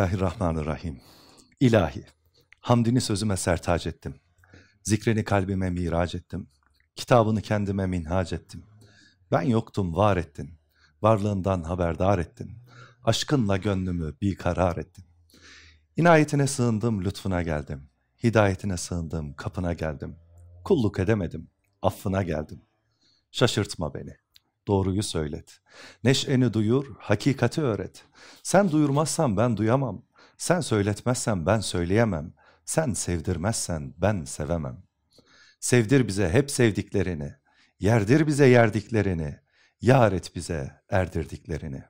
Bismillahirrahmanirrahim. İlahi, hamdini sözüme sertac ettim. Zikrini kalbime miraç ettim. Kitabını kendime minhac ettim. Ben yoktum, var ettin. Varlığından haberdar ettin. Aşkınla gönlümü bir karar ettin. İnayetine sığındım, lütfuna geldim. Hidayetine sığındım, kapına geldim. Kulluk edemedim, affına geldim. Şaşırtma beni, doğruyu söylet. Neşeni duyur, hakikati öğret. Sen duyurmazsan ben duyamam. Sen söyletmezsen ben söyleyemem. Sen sevdirmezsen ben sevemem. Sevdir bize hep sevdiklerini. Yerdir bize yerdiklerini. Yar et bize erdirdiklerini.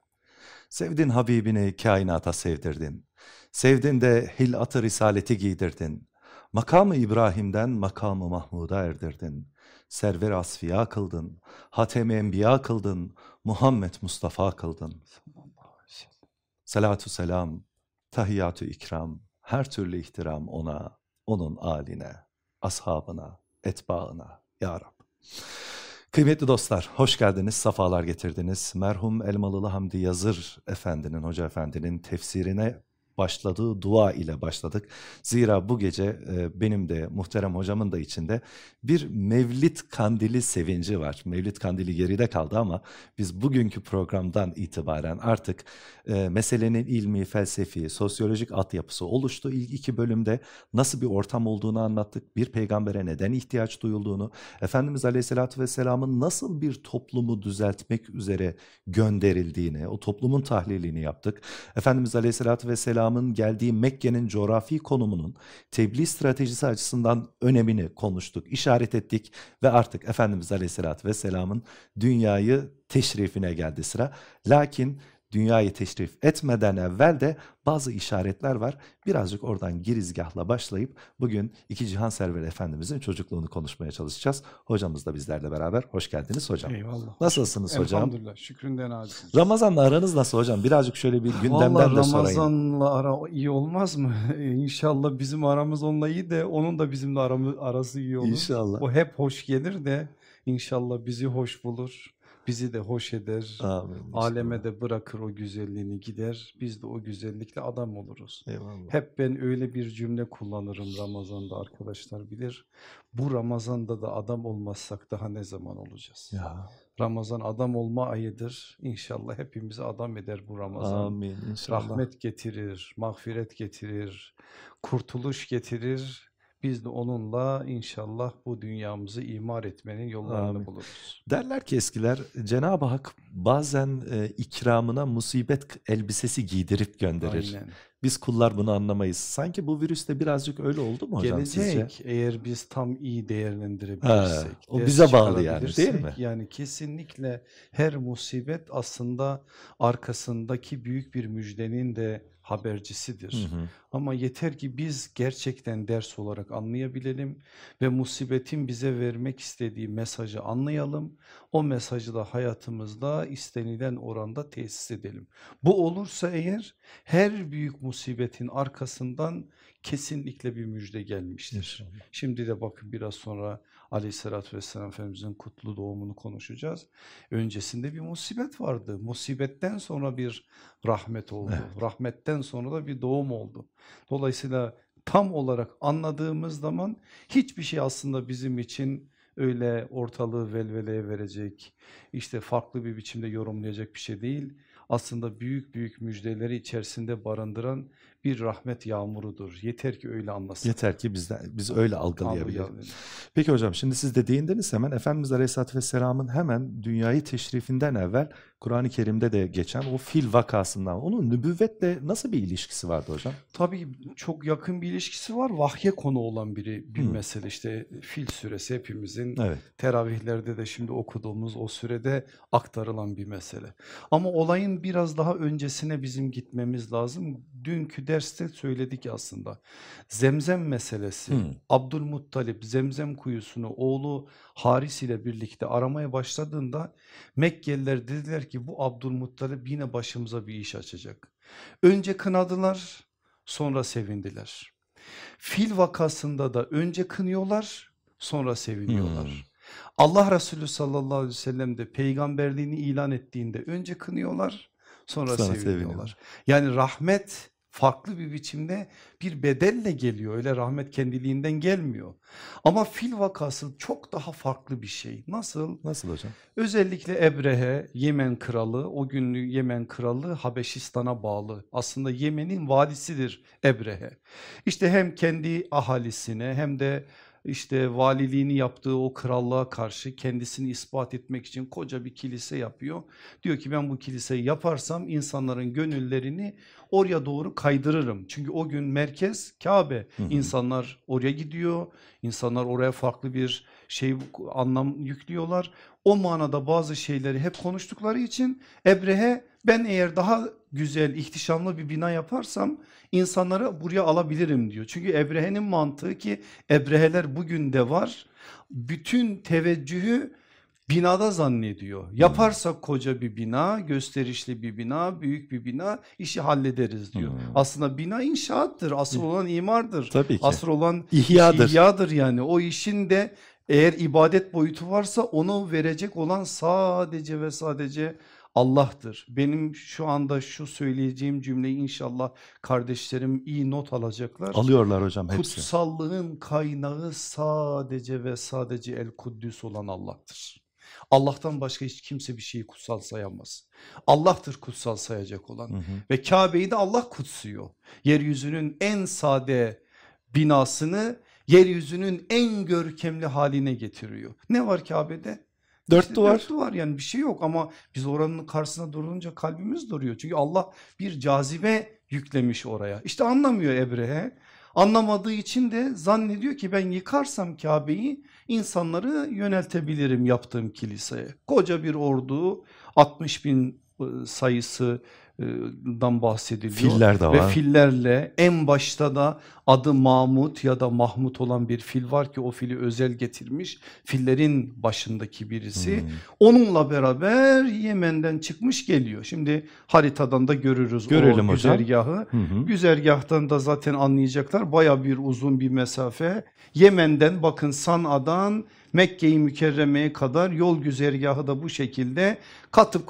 Sevdin Habibini kainata sevdirdin. Sevdin de hilat-ı risaleti giydirdin. Makamı İbrahim'den makamı Mahmud'a erdirdin. Server asfiya kıldın, hatem enbiya kıldın, Muhammed Mustafa kıldın. Salatu selam, tahiyyatü ikram, her türlü ihtiram ona, onun aline, ashabına, etbaına, ya Rab. Kıymetli dostlar, hoş geldiniz, safalar getirdiniz. Merhum Elmalılı Hamdi Yazır Efendi'nin, Hoca Efendi'nin tefsirine başladığı dua ile başladık. Zira bu gece e, benim de muhterem hocamın da içinde bir Mevlid kandili sevinci var. Mevlid kandili geride kaldı ama biz bugünkü programdan itibaren artık e, meselenin ilmi, felsefi, sosyolojik altyapısı oluştu. İlk iki bölümde nasıl bir ortam olduğunu anlattık. Bir peygambere neden ihtiyaç duyulduğunu, Efendimiz Aleyhisselatü Vesselam'ın nasıl bir toplumu düzeltmek üzere gönderildiğini, o toplumun tahlilini yaptık. Efendimiz Aleyhisselatü Vesselam'ın geldiği Mekke'nin coğrafi konumunun tebliğ stratejisi açısından önemini konuştuk, işaret ettik ve artık Efendimiz Aleyhisselatü Vesselam'ın dünyayı teşrifine geldi sıra. Lakin dünyayı teşrif etmeden evvel de bazı işaretler var. Birazcık oradan girizgahla başlayıp bugün iki Cihan Server Efendimizin çocukluğunu konuşmaya çalışacağız. Hocamız da bizlerle beraber. Hoş geldiniz hocam. Eyvallah. Nasılsınız hocam? Elhamdülillah. Şükründen aciz. Ramazan'la aranız nasıl hocam? Birazcık şöyle bir gündemden Vallahi de sorayım. Ramazan'la ara iyi olmaz mı? İnşallah bizim aramız onunla iyi de onun da bizimle aramı, arası iyi olur. İnşallah. O hep hoş gelir de inşallah bizi hoş bulur. Bizi de hoş eder. Amin. Aleme de bırakır o güzelliğini gider. Biz de o güzellikle adam oluruz. Eyvallah. Hep ben öyle bir cümle kullanırım Ramazan'da arkadaşlar bilir. Bu Ramazan'da da adam olmazsak daha ne zaman olacağız? Ya. Ramazan adam olma ayıdır. İnşallah hepimizi adam eder bu Ramazan. Amin inşallah. Rahmet getirir, mağfiret getirir, kurtuluş getirir. Biz de onunla inşallah bu dünyamızı imar etmenin yollarını Amin. buluruz. Derler ki eskiler Cenab-ı Hak bazen e, ikramına musibet elbisesi giydirip gönderir. Aynen. Biz kullar bunu anlamayız. Sanki bu virüste birazcık öyle oldu mu hocam Gelecek sizce? eğer biz tam iyi değerlendirebilirsek. Ha, o bize bağlı yani, değil mi? Yani kesinlikle her musibet aslında arkasındaki büyük bir müjdenin de habercisidir. Hı hı. Ama yeter ki biz gerçekten ders olarak anlayabilelim ve musibetin bize vermek istediği mesajı anlayalım. O mesajı da hayatımızda istenilen oranda tesis edelim. Bu olursa eğer her büyük musibetin arkasından kesinlikle bir müjde gelmiştir. İnşallah. Şimdi de bakın biraz sonra Aleyhisselatü Vesselam Efendimizin kutlu doğumunu konuşacağız. Öncesinde bir musibet vardı. Musibetten sonra bir rahmet oldu. Rahmetten sonra da bir doğum oldu. Dolayısıyla tam olarak anladığımız zaman hiçbir şey aslında bizim için öyle ortalığı velveleye verecek, işte farklı bir biçimde yorumlayacak bir şey değil. Aslında büyük büyük müjdeleri içerisinde barındıran bir rahmet yağmurudur. Yeter ki öyle anlasın. Yeter ki bizden, biz öyle algılayabiliriz. Peki hocam şimdi siz de değindiniz hemen Efendimiz Aleyhisselatü Vesselam'ın hemen dünyayı teşrifinden evvel Kur'an-ı Kerim'de de geçen o fil vakasından onun nübüvvetle nasıl bir ilişkisi vardı hocam? Tabii çok yakın bir ilişkisi var. Vahye konu olan biri bir Hı. mesele işte Fil suresi hepimizin Evet. teravihlerde de şimdi okuduğumuz o sürede aktarılan bir mesele. Ama olayın biraz daha öncesine bizim gitmemiz lazım. Dünkü derste söyledik aslında. Zemzem meselesi. Hı. Abdülmuttalip Zemzem kuyusunu oğlu Haris ile birlikte aramaya başladığında Mekkeliler dediler ki bu Abdülmuttalip yine başımıza bir iş açacak. Önce kınadılar sonra sevindiler. Fil vakasında da önce kınıyorlar sonra seviniyorlar. Hmm. Allah Resulü sallallahu aleyhi ve sellem de peygamberliğini ilan ettiğinde önce kınıyorlar sonra, Sonra seviniyorlar. seviniyorlar. Yani rahmet farklı bir biçimde bir bedelle geliyor. Öyle rahmet kendiliğinden gelmiyor. Ama fil vakası çok daha farklı bir şey. Nasıl? Nasıl hocam? Özellikle Ebrehe Yemen kralı o günlü Yemen kralı Habeşistan'a bağlı. Aslında Yemen'in valisidir Ebrehe. İşte hem kendi ahalisine hem de işte valiliğini yaptığı o krallığa karşı kendisini ispat etmek için koca bir kilise yapıyor. Diyor ki ben bu kiliseyi yaparsam insanların gönüllerini oraya doğru kaydırırım. Çünkü o gün merkez Kabe. Hı hı. İnsanlar oraya gidiyor. İnsanlar oraya farklı bir şey anlam yüklüyorlar. O manada bazı şeyleri hep konuştukları için Ebrehe ben eğer daha güzel ihtişamlı bir bina yaparsam insanları buraya alabilirim diyor. Çünkü Ebrehe'nin mantığı ki Ebreheler bugün de var. Bütün teveccühü binada zannediyor. Yaparsak koca bir bina, gösterişli bir bina, büyük bir bina işi hallederiz diyor. Hmm. Aslında bina inşaattır. Asıl olan imardır. Tabii ki. Asıl olan İhyadır. ihyadır yani. O işin de eğer ibadet boyutu varsa onu verecek olan sadece ve sadece Allah'tır. Benim şu anda şu söyleyeceğim cümleyi inşallah kardeşlerim iyi not alacaklar. Alıyorlar hocam hepsi. Kutsallığın kaynağı sadece ve sadece El Kuddüs olan Allah'tır. Allah'tan başka hiç kimse bir şeyi kutsal sayamaz. Allah'tır kutsal sayacak olan Hı hı. ve Kabe'yi de Allah kutsuyor. Yeryüzünün en sade binasını yeryüzünün en görkemli haline getiriyor. Ne var Kabe'de? Dört İşte duvar. Dört duvar yani bir şey yok ama biz oranın karşısına durunca kalbimiz duruyor. Çünkü Allah bir cazibe yüklemiş oraya. İşte anlamıyor Ebrehe. Anlamadığı için de zannediyor ki ben yıkarsam Kabe'yi insanları yöneltebilirim yaptığım kiliseye. Koca bir ordu 60 bin e, sayısından bahsediliyor. Filler de Ve var. fillerle en başta da adı Mahmut ya da Mahmut olan bir fil var ki o fili özel getirmiş. Fillerin başındaki birisi. Hmm. Onunla beraber Yemen'den çıkmış geliyor. Şimdi haritadan da görürüz Görelim o hocam. güzergahı. Hı hı. Güzergahtan da zaten anlayacaklar baya bir uzun bir mesafe. Yemen'den bakın San'a'dan Mekke-i Mükerreme'ye kadar yol güzergahı da bu şekilde katıp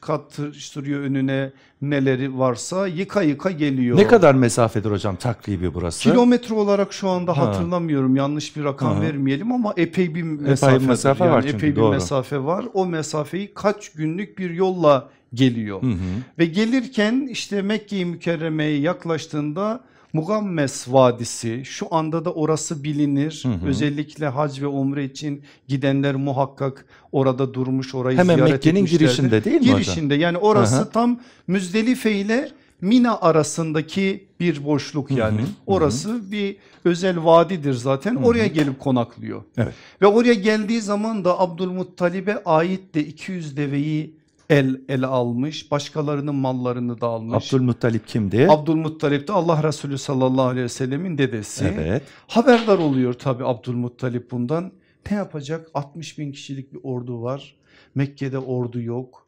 katıştırıyor önüne neleri varsa yıka yıka geliyor. Ne kadar mesafedir hocam takribi burası? Kilometre olarak şu anda Ha. hatırlamıyorum yanlış bir rakam hı. vermeyelim ama epey bir mesafe, mesafe yani var çünkü, epey bir doğru. mesafe var. O mesafeyi kaç günlük bir yolla geliyor. Hı hı. Ve gelirken işte Mekke-i Mükerreme'ye yaklaştığında Mugammes Vadisi şu anda da orası bilinir. Hı hı. Özellikle hac ve umre için gidenler muhakkak orada durmuş orayı Hemen ziyaret Mekke'nin girişinde değil mi hocam? Girişinde yani orası Hı hı. tam Müzdelife ile Mina arasındaki bir boşluk yani. Hı hı, hı. Orası bir özel vadidir zaten. Hı hı. Oraya gelip konaklıyor. Evet. Ve oraya geldiği zaman da Abdülmuttalib'e ait de 200 deveyi el ele almış. Başkalarının mallarını da almış. Abdülmuttalip kimdi? Abdülmuttalip de Allah Resulü sallallahu aleyhi ve sellemin dedesi. evet. Haberdar oluyor tabi Abdülmuttalip bundan. Ne yapacak? 60 bin kişilik bir ordu var. Mekke'de ordu yok.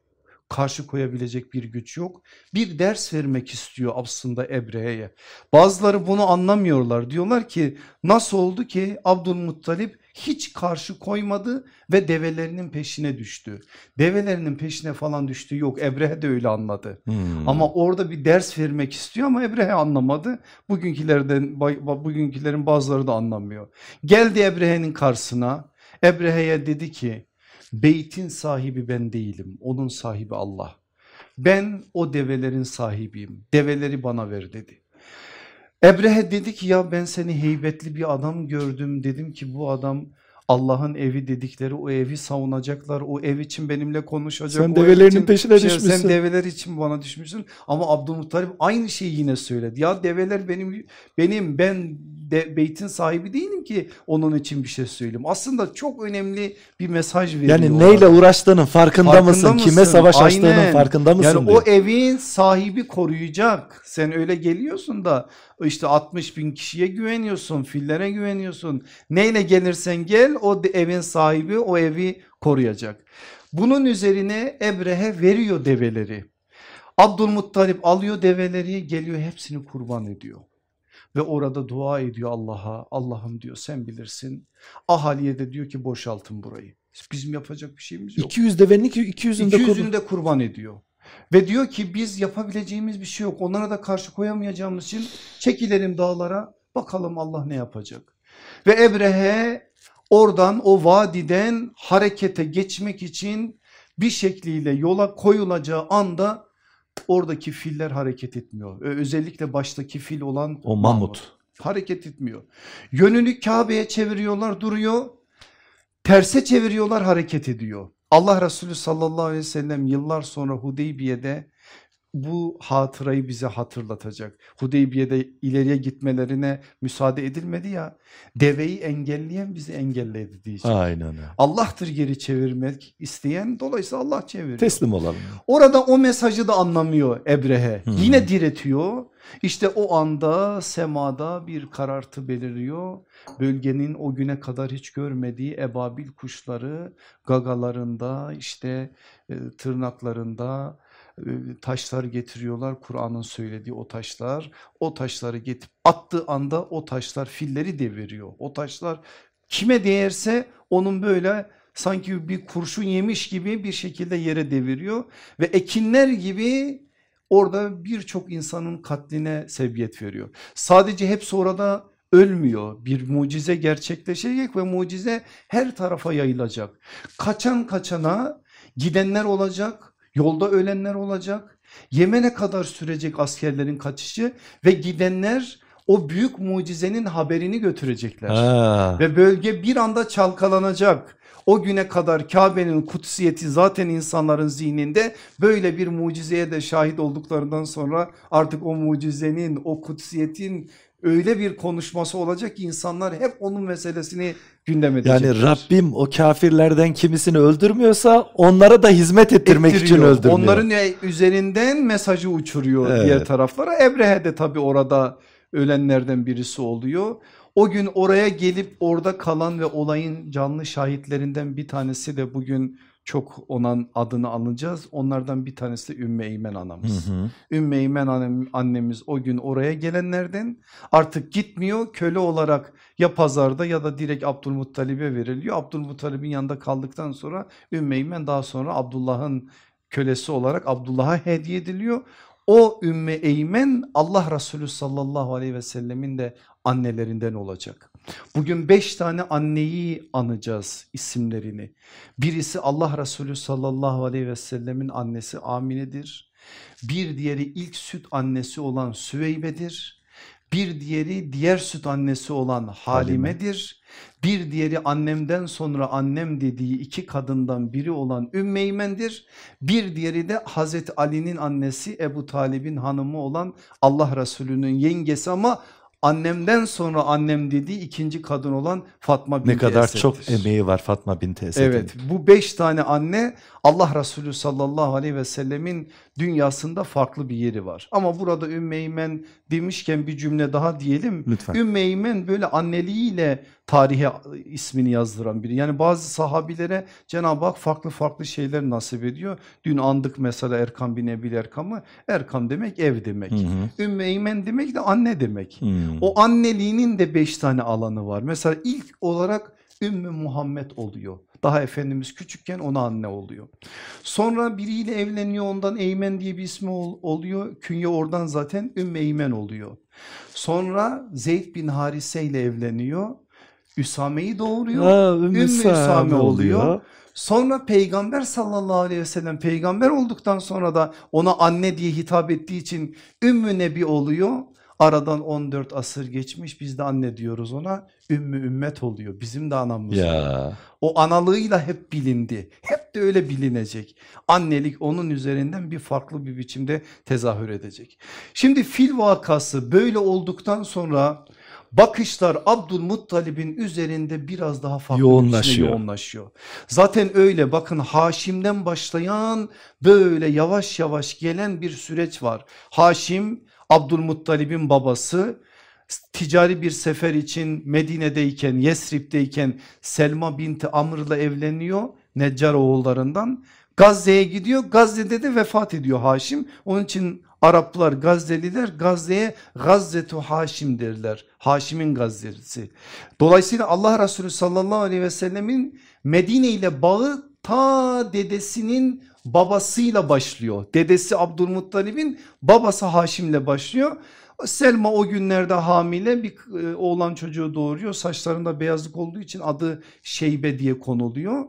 Karşı koyabilecek bir güç yok. Bir ders vermek istiyor aslında Ebrehe'ye. Bazıları bunu anlamıyorlar. Diyorlar ki nasıl oldu ki Abdülmuttalip hiç karşı koymadı ve develerinin peşine düştü. Develerinin peşine falan düştü yok. Ebrehe de öyle anladı. Hmm. Ama orada bir ders vermek istiyor ama Ebrehe anlamadı. Bugünkülerden bugünkülerin bazıları da anlamıyor. Geldi Ebrehe'nin karşısına. Ebrehe'ye dedi ki beytin sahibi ben değilim. Onun sahibi Allah. Ben o develerin sahibiyim. Develeri bana ver dedi. Ebrehe dedi ki ya ben seni heybetli bir adam gördüm. Dedim ki bu adam Allah'ın evi dedikleri o evi savunacaklar. O ev için benimle konuşacak. Sen develerinin için peşine şey- düşmüşsün. Sen develer için bana düşmüşsün. Ama Abdülmuttalip aynı şeyi yine söyledi. Ya develer benim benim ben de beytin sahibi değilim ki onun için bir şey söyleyeyim. Aslında çok önemli bir mesaj veriyor. Yani neyle uğraştığının farkında, Farkında mısın? Kime mısın? savaş açtığının Aynen. farkında mısın? Yani diyor. o evin sahibi koruyacak. Sen öyle geliyorsun da işte 60 bin kişiye güveniyorsun, fillere güveniyorsun. Neyle gelirsen gel o evin sahibi o evi koruyacak. Bunun üzerine Ebrehe veriyor develeri. Abdülmuttalip alıyor develeri geliyor hepsini kurban ediyor. Ve orada dua ediyor Allah'a. Allah'ım diyor sen bilirsin. Ahaliye de diyor ki boşaltın burayı. Bizim yapacak bir şeyimiz yok. 200 devenin ki 200'ünü de 200'ünü kurban. de kurban ediyor. Ve diyor ki biz yapabileceğimiz bir şey yok. Onlara da karşı koyamayacağımız için çekilelim dağlara bakalım Allah ne yapacak. Ve Ebrehe oradan o vadiden harekete geçmek için bir şekliyle yola koyulacağı anda oradaki filler hareket etmiyor. Özellikle baştaki fil olan o mamut. hareket etmiyor. Yönünü Kabe'ye çeviriyorlar duruyor. Terse çeviriyorlar hareket ediyor. Allah Resulü sallallahu aleyhi ve sellem yıllar sonra Hudeybiye'de bu hatırayı bize hatırlatacak. Hudeybiye'de ileriye gitmelerine müsaade edilmedi ya. Deveyi engelleyen bizi engelledi diyecek. Aynen öyle. Allah'tır geri çevirmek isteyen dolayısıyla Allah çeviriyor. Teslim olalım. Orada o mesajı da anlamıyor Ebrehe. Hı. Yine diretiyor. İşte o anda semada bir karartı beliriyor. Bölgenin o güne kadar hiç görmediği ebabil kuşları gagalarında işte e, tırnaklarında taşlar getiriyorlar. Kur'an'ın söylediği o taşlar. O taşları getirip attığı anda o taşlar filleri deviriyor. O taşlar kime değerse onun böyle sanki bir kurşun yemiş gibi bir şekilde yere deviriyor ve ekinler gibi orada birçok insanın katline sebebiyet veriyor. Sadece hepsi orada ölmüyor. Bir mucize gerçekleşecek ve mucize her tarafa yayılacak. Kaçan kaçana gidenler olacak, yolda ölenler olacak. Yemen'e kadar sürecek askerlerin kaçışı ve gidenler o büyük mucizenin haberini götürecekler. Ha. Ve bölge bir anda çalkalanacak. O güne kadar Kabe'nin kutsiyeti zaten insanların zihninde böyle bir mucizeye de şahit olduklarından sonra artık o mucizenin o kutsiyetin öyle bir konuşması olacak ki insanlar hep onun meselesini gündem edecekler. Yani Rabbim o kafirlerden kimisini öldürmüyorsa onlara da hizmet ettirmek için ettiriyor. öldürmüyor. Onların üzerinden mesajı uçuruyor Evet. diğer taraflara. Ebrehe de tabii orada ölenlerden birisi oluyor. O gün oraya gelip orada kalan ve olayın canlı şahitlerinden bir tanesi de bugün çok onun adını alacağız. Onlardan bir tanesi de Ümmü Eymen Hı anamız. hı. Ümmü Eymen annem- annemiz o gün oraya gelenlerden artık gitmiyor köle olarak ya pazarda ya da direkt Abdülmuttalib'e veriliyor. Abdülmuttalib'in yanında kaldıktan sonra Ümmü Eymen daha sonra Abdullah'ın kölesi olarak Abdullah'a hediye ediliyor. O Ümmü Eymen Allah Resulü sallallahu aleyhi ve sellemin de annelerinden olacak. Bugün beş tane anneyi anacağız isimlerini. Birisi Allah Resulü sallallahu aleyhi ve sellemin annesi Amine'dir. Bir diğeri ilk süt annesi olan Süveybe'dir. Bir diğeri diğer süt annesi olan Halime'dir. Bir diğeri annemden sonra annem dediği iki kadından biri olan Ümmeymen'dir. Bir diğeri de Hazreti Ali'nin annesi Ebu Talib'in hanımı olan Allah Resulü'nün yengesi ama annemden sonra annem dediği ikinci kadın olan Fatma binti Ne kadar Esed'dir. çok emeği var Fatma binti Esed'in. Evet bu beş tane anne Allah Resulü sallallahu aleyhi ve sellemin dünyasında farklı bir yeri var. Ama burada Ümmeymen demişken bir cümle daha diyelim. Lütfen. Ümmeymen böyle anneliğiyle tarihe ismini yazdıran biri. Yani bazı sahabilere Cenab-ı Hak farklı farklı şeyler nasip ediyor. Dün andık mesela Erkam bin Ebil Erkam'ı. Erkam demek ev demek. Hı hı. Ümmeymen demek de anne demek. Hı. O anneliğinin de beş tane alanı var. Mesela ilk olarak Ümmü Muhammed oluyor. Daha Efendimiz küçükken ona anne oluyor. Sonra biriyle evleniyor ondan Eymen diye bir ismi ol- oluyor. Künye oradan zaten Ümmü Eymen oluyor. Sonra Zeyd bin Harise ile evleniyor. Üsame'yi doğuruyor. Ha, Ümmü Ümmü Same Same oluyor. oluyor. Sonra peygamber sallallahu aleyhi ve sellem peygamber olduktan sonra da ona anne diye hitap ettiği için Ümmü Nebi oluyor. Aradan 14 asır geçmiş biz de anne diyoruz ona. Ümmü ümmet oluyor. Bizim de anamız. Ya. O analığıyla hep bilindi. Hep de öyle bilinecek. Annelik onun üzerinden bir farklı bir biçimde tezahür edecek. Şimdi fil vakası böyle olduktan sonra bakışlar Abdülmuttalib'in üzerinde biraz daha farklı Yoğunlaşıyor. yoğunlaşıyor. Zaten öyle bakın Haşim'den başlayan böyle yavaş yavaş gelen bir süreç var. Haşim Abdülmuttalib'in babası ticari bir sefer için Medine'deyken Yesrib'deyken Selma binti Amr'la evleniyor Neccar oğullarından. Gazze'ye gidiyor Gazze'de de vefat ediyor Haşim. Onun için Araplar Gazze'liler Gazze'ye Gazzetu Haşim derler. Haşim'in Gazze'si. Dolayısıyla Allah Resulü sallallahu aleyhi ve sellemin Medine ile bağı ta dedesinin babasıyla başlıyor. Dedesi Abdülmuttalib'in babası Haşim'le başlıyor. Selma o günlerde hamile bir e, oğlan çocuğu doğuruyor. Saçlarında beyazlık olduğu için adı Şeybe diye konuluyor.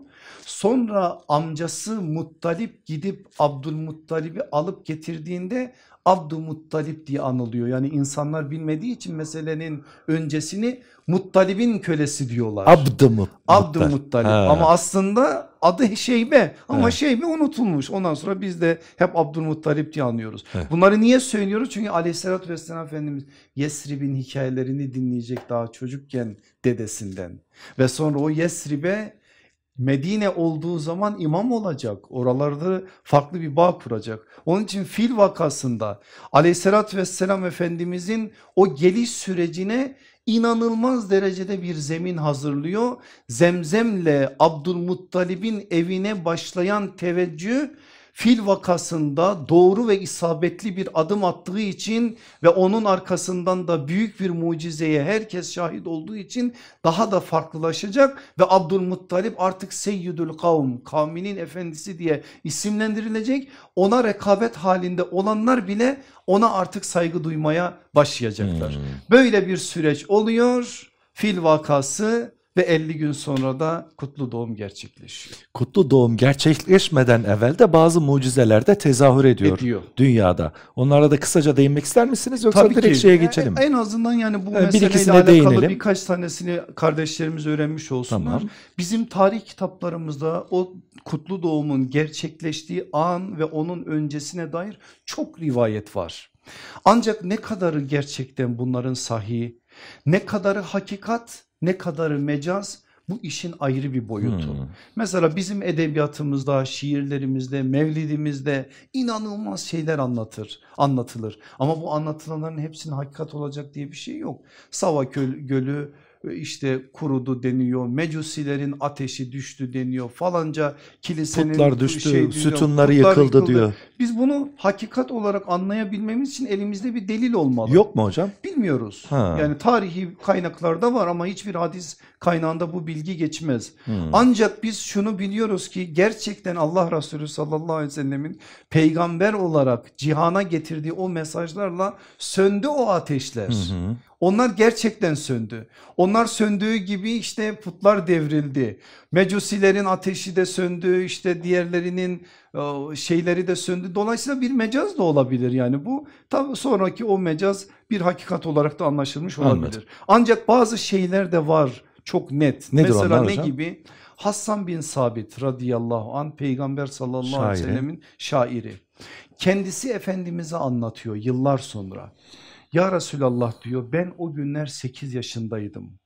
Sonra amcası Muttalip gidip Abdülmuttalib'i alıp getirdiğinde Abdülmuttalip diye anılıyor. Yani insanlar bilmediği için meselenin öncesini Muttalib'in kölesi diyorlar. Abdülmuttalip. Abdülmuttalip ama aslında adı Şeybe ama evet. Şeybe unutulmuş. Ondan sonra biz de hep Abdülmuttalip diye anlıyoruz. Evet. Bunları niye söylüyoruz? Çünkü aleyhissalatü vesselam Efendimiz Yesrib'in hikayelerini dinleyecek daha çocukken dedesinden. Ve sonra o Yesrib'e Medine olduğu zaman imam olacak. Oralarda farklı bir bağ kuracak. Onun için fil vakasında aleyhissalatü vesselam Efendimizin o geliş sürecine inanılmaz derecede bir zemin hazırlıyor. Zemzemle Abdülmuttalib'in evine başlayan teveccüh fil vakasında doğru ve isabetli bir adım attığı için ve onun arkasından da büyük bir mucizeye herkes şahit olduğu için daha da farklılaşacak ve Abdülmuttalip artık Seyyidül Kavm kavminin efendisi diye isimlendirilecek. Ona rekabet halinde olanlar bile ona artık saygı duymaya başlayacaklar. Hmm. Böyle bir süreç oluyor. Fil vakası ve 50 gün sonra da kutlu doğum gerçekleşiyor. Kutlu doğum gerçekleşmeden evvel de bazı mucizeler de tezahür ediyor, ediyor. dünyada. Onlara da kısaca değinmek ister misiniz yoksa Tabii direkt ki. şeye geçelim En azından yani bu yani meseleyle alakalı değinelim. birkaç tanesini kardeşlerimiz öğrenmiş olsunlar. Tamam. Bizim tarih kitaplarımızda o kutlu doğumun gerçekleştiği an ve onun öncesine dair çok rivayet var. Ancak ne kadarı gerçekten bunların sahih, ne kadarı hakikat ne kadarı mecaz bu işin ayrı bir boyutu. Hmm. Mesela bizim edebiyatımızda, şiirlerimizde, mevlidimizde inanılmaz şeyler anlatır, anlatılır. Ama bu anlatılanların hepsinin hakikat olacak diye bir şey yok. Sava Gölü işte kurudu deniyor. Mecusilerin ateşi düştü deniyor. Falanca kilisenin putlar düştü, şey deniyor, sütunları putlar yıkıldı, yıkıldı diyor. Biz bunu hakikat olarak anlayabilmemiz için elimizde bir delil olmalı. Yok mu hocam? Bilmiyoruz. Ha. Yani tarihi kaynaklarda var ama hiçbir hadis kaynağında bu bilgi geçmez. Hmm. Ancak biz şunu biliyoruz ki gerçekten Allah Resulü sallallahu aleyhi ve sellemin peygamber olarak cihana getirdiği o mesajlarla söndü o ateşler. Hmm. Onlar gerçekten söndü. Onlar söndüğü gibi işte putlar devrildi. Mecusilerin ateşi de söndü işte diğerlerinin e, şeyleri de söndü. Dolayısıyla bir mecaz da olabilir yani bu tabi sonraki o mecaz bir hakikat olarak da anlaşılmış olabilir. Anladım. Ancak bazı şeyler de var çok net. Nedir Mesela ne hocam? gibi? Hassan bin Sabit radıyallahu an peygamber sallallahu aleyhi ve sellemin şairi. Kendisi Efendimiz'e anlatıyor yıllar sonra. Ya Resulallah diyor ben o günler 8 yaşındaydım.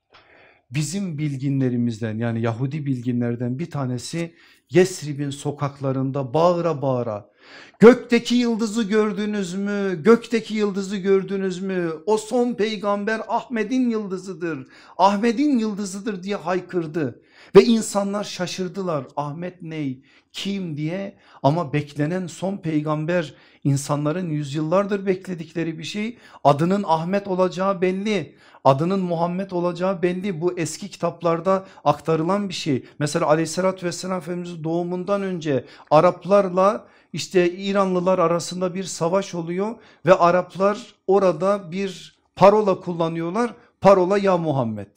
Bizim bilginlerimizden yani Yahudi bilginlerden bir tanesi Yesrib'in sokaklarında bağıra bağıra gökteki yıldızı gördünüz mü? Gökteki yıldızı gördünüz mü? O son peygamber Ahmet'in yıldızıdır. Ahmet'in yıldızıdır diye haykırdı. Ve insanlar şaşırdılar Ahmet ney kim diye ama beklenen son peygamber insanların yüzyıllardır bekledikleri bir şey adının Ahmet olacağı belli adının Muhammed olacağı belli bu eski kitaplarda aktarılan bir şey mesela aleyhissalatü vesselam Efendimizin doğumundan önce Araplarla işte İranlılar arasında bir savaş oluyor ve Araplar orada bir parola kullanıyorlar. Parola ya Muhammed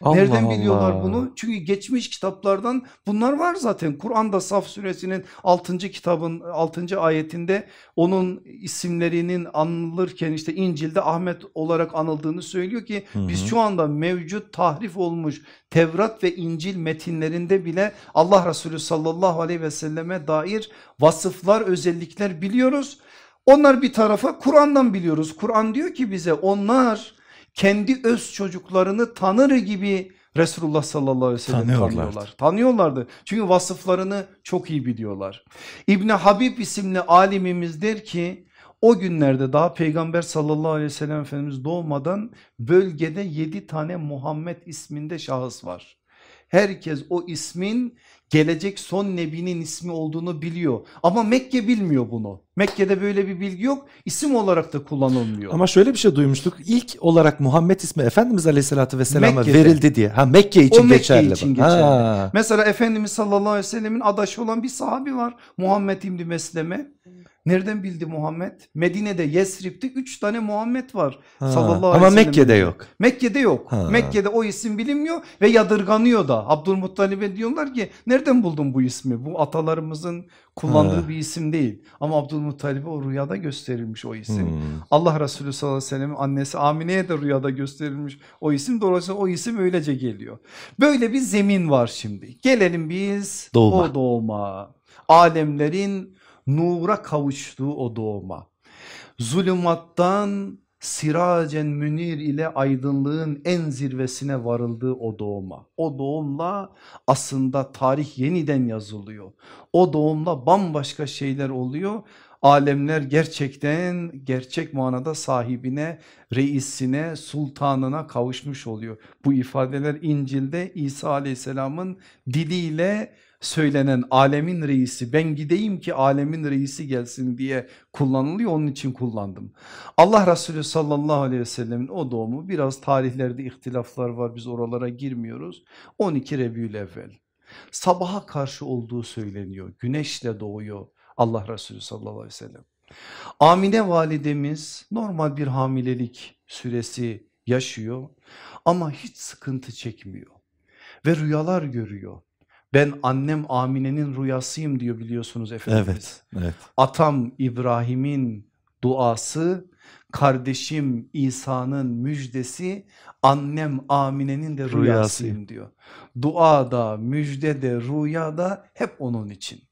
Allah Nereden Allah. biliyorlar bunu? Çünkü geçmiş kitaplardan bunlar var zaten. Kur'an'da Saf suresinin 6. kitabın 6. ayetinde onun isimlerinin anılırken işte İncil'de Ahmet olarak anıldığını söylüyor ki hı hı. biz şu anda mevcut tahrif olmuş Tevrat ve İncil metinlerinde bile Allah Resulü sallallahu aleyhi ve selleme dair vasıflar özellikler biliyoruz. Onlar bir tarafa Kur'an'dan biliyoruz. Kur'an diyor ki bize onlar kendi öz çocuklarını tanır gibi Resulullah sallallahu aleyhi ve sellem Tanıyorlar. tanıyorlar. Tanıyorlardı. Çünkü vasıflarını çok iyi biliyorlar. İbni Habib isimli alimimiz der ki o günlerde daha peygamber sallallahu aleyhi ve sellem Efendimiz doğmadan bölgede yedi tane Muhammed isminde şahıs var. Herkes o ismin gelecek son nebinin ismi olduğunu biliyor. Ama Mekke bilmiyor bunu. Mekke'de böyle bir bilgi yok. İsim olarak da kullanılmıyor. Ama şöyle bir şey duymuştuk. İlk olarak Muhammed ismi Efendimiz Aleyhisselatü Vesselam'a Mekke'de. verildi diye. Ha Mekke için O Mekke geçerli. için bu. geçerli. Ha. Mesela Efendimiz sallallahu aleyhi ve sellemin adaşı olan bir sahabi var. Muhammed İbni Mesleme. Nereden bildi Muhammed? Medine'de Yesrib'de 3 tane Muhammed var. Ha. Sallallahu aleyhi Ama Mekke'de yok. Mekke'de yok. Ha. Mekke'de o isim bilinmiyor ve yadırganıyor da. Abdülmuttalib'e diyorlar ki nereden buldun bu ismi? Bu atalarımızın kullandığı Ha. bir isim değil. Ama Abdülmuttalib'e o rüyada gösterilmiş o isim. Hmm. Allah Resulü sallallahu aleyhi ve sellem'in annesi Amine'ye de rüyada gösterilmiş o isim. Dolayısıyla o isim öylece geliyor. Böyle bir zemin var şimdi. Gelelim biz Doğuma. o doğuma. Alemlerin nura kavuştuğu o doğuma. Zulümattan siracen münir ile aydınlığın en zirvesine varıldığı o doğuma. O doğumla aslında tarih yeniden yazılıyor. O doğumla bambaşka şeyler oluyor. Alemler gerçekten gerçek manada sahibine, reisine, sultanına kavuşmuş oluyor. Bu ifadeler İncil'de İsa aleyhisselamın diliyle söylenen alemin reisi ben gideyim ki alemin reisi gelsin diye kullanılıyor onun için kullandım. Allah Resulü sallallahu aleyhi ve sellemin o doğumu biraz tarihlerde ihtilaflar var biz oralara girmiyoruz. 12 Rebül evvel sabaha karşı olduğu söyleniyor güneşle doğuyor Allah Resulü sallallahu aleyhi ve sellem. Amine validemiz normal bir hamilelik süresi yaşıyor ama hiç sıkıntı çekmiyor ve rüyalar görüyor. Ben annem Amine'nin rüyasıyım diyor biliyorsunuz Efendimiz. Evet. Evet. Atam İbrahim'in duası, kardeşim İsa'nın müjdesi, annem Amine'nin de Rüyasıyım. diyor. Duada, müjdede, rüyada hep onun için.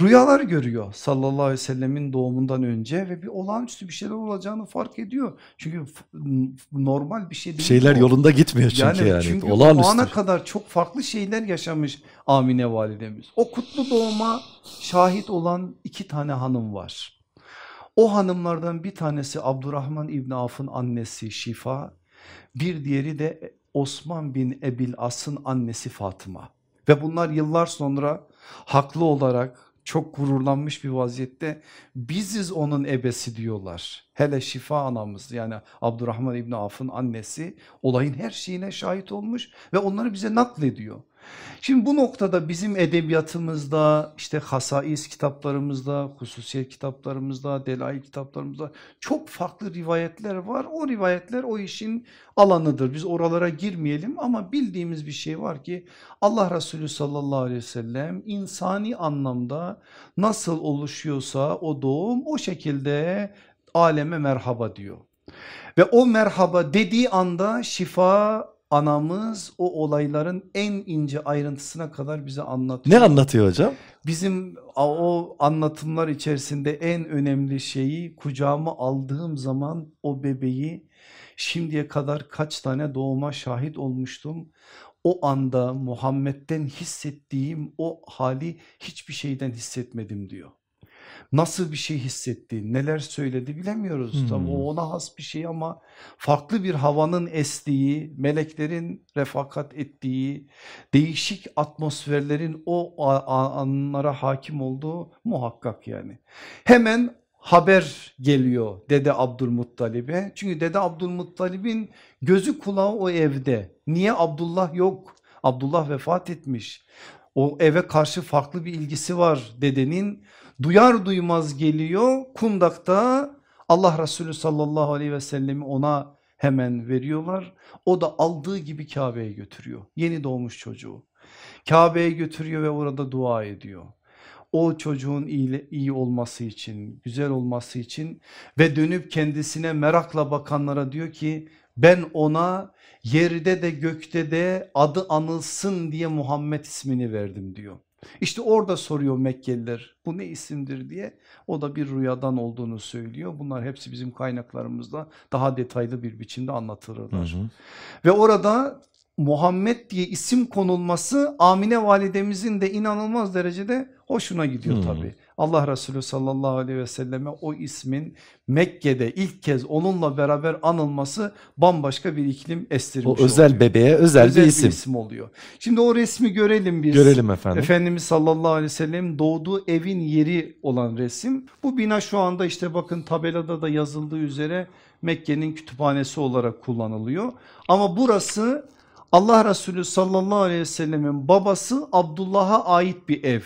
Rüyalar görüyor sallallahu aleyhi ve sellemin doğumundan önce ve bir olağanüstü bir şeyler olacağını fark ediyor. Çünkü normal bir şey değil. Şeyler bu. yolunda gitmiyor çünkü yani. Çünkü o Olağanüstü. ana kadar çok farklı şeyler yaşamış Amine validemiz. O kutlu doğuma şahit olan iki tane hanım var. O hanımlardan bir tanesi Abdurrahman İbni Avf'ın annesi Şifa, bir diğeri de Osman bin Ebil As'ın annesi Fatıma. Ve bunlar yıllar sonra haklı olarak çok gururlanmış bir vaziyette biziz onun ebesi diyorlar. Hele Şifa anamız yani Abdurrahman İbni Avf'ın annesi olayın her şeyine şahit olmuş ve onları bize naklediyor. Şimdi bu noktada bizim edebiyatımızda işte hasais kitaplarımızda, hususiyet kitaplarımızda, delail kitaplarımızda çok farklı rivayetler var. O rivayetler o işin alanıdır. Biz oralara girmeyelim ama bildiğimiz bir şey var ki Allah Resulü sallallahu aleyhi ve sellem insani anlamda nasıl oluşuyorsa o doğum o şekilde aleme merhaba diyor. Ve o merhaba dediği anda şifa anamız o olayların en ince ayrıntısına kadar bize anlatıyor. Ne anlatıyor hocam? Bizim o anlatımlar içerisinde en önemli şeyi kucağıma aldığım zaman o bebeği şimdiye kadar kaç tane doğuma şahit olmuştum. O anda Muhammed'den hissettiğim o hali hiçbir şeyden hissetmedim diyor. Nasıl bir şey hissetti, neler söyledi bilemiyoruz. Hmm. O ona has bir şey ama farklı bir havanın estiği, meleklerin refakat ettiği, değişik atmosferlerin o anlara hakim olduğu muhakkak yani. Hemen haber geliyor Dede Abdülmuttalib'e. Çünkü Dede Abdülmuttalib'in gözü kulağı o evde. Niye Abdullah yok? Abdullah vefat etmiş. O eve karşı farklı bir ilgisi var dedenin. Duyar duymaz geliyor kundakta Allah Resulü sallallahu aleyhi ve sellemi ona hemen veriyorlar. O da aldığı gibi Kabe'ye götürüyor. Yeni doğmuş çocuğu. Kabe'ye götürüyor ve orada dua ediyor. O çocuğun iyi, iyi olması için, güzel olması için ve dönüp kendisine merakla bakanlara diyor ki ben ona yerde de gökte de adı anılsın diye Muhammed ismini verdim diyor. İşte orada soruyor Mekkeliler bu ne isimdir diye o da bir rüyadan olduğunu söylüyor. Bunlar hepsi bizim kaynaklarımızda daha detaylı bir biçimde Hı anlatılırlar. hı. Ve orada Muhammed diye isim konulması Amine validemizin de inanılmaz derecede hoşuna gidiyor Hmm. tabi. Allah Resulü sallallahu aleyhi ve selleme o ismin Mekke'de ilk kez onunla beraber anılması bambaşka bir iklim estirmiş O özel oluyor. bebeğe özel, Özel bir isim. oluyor. Şimdi o resmi görelim biz. Görelim efendim. Efendimiz sallallahu aleyhi ve sellem doğduğu evin yeri olan resim. Bu bina şu anda işte bakın tabelada da yazıldığı üzere Mekke'nin kütüphanesi olarak kullanılıyor. Ama burası Allah Resulü sallallahu aleyhi ve sellemin babası Abdullah'a ait bir ev.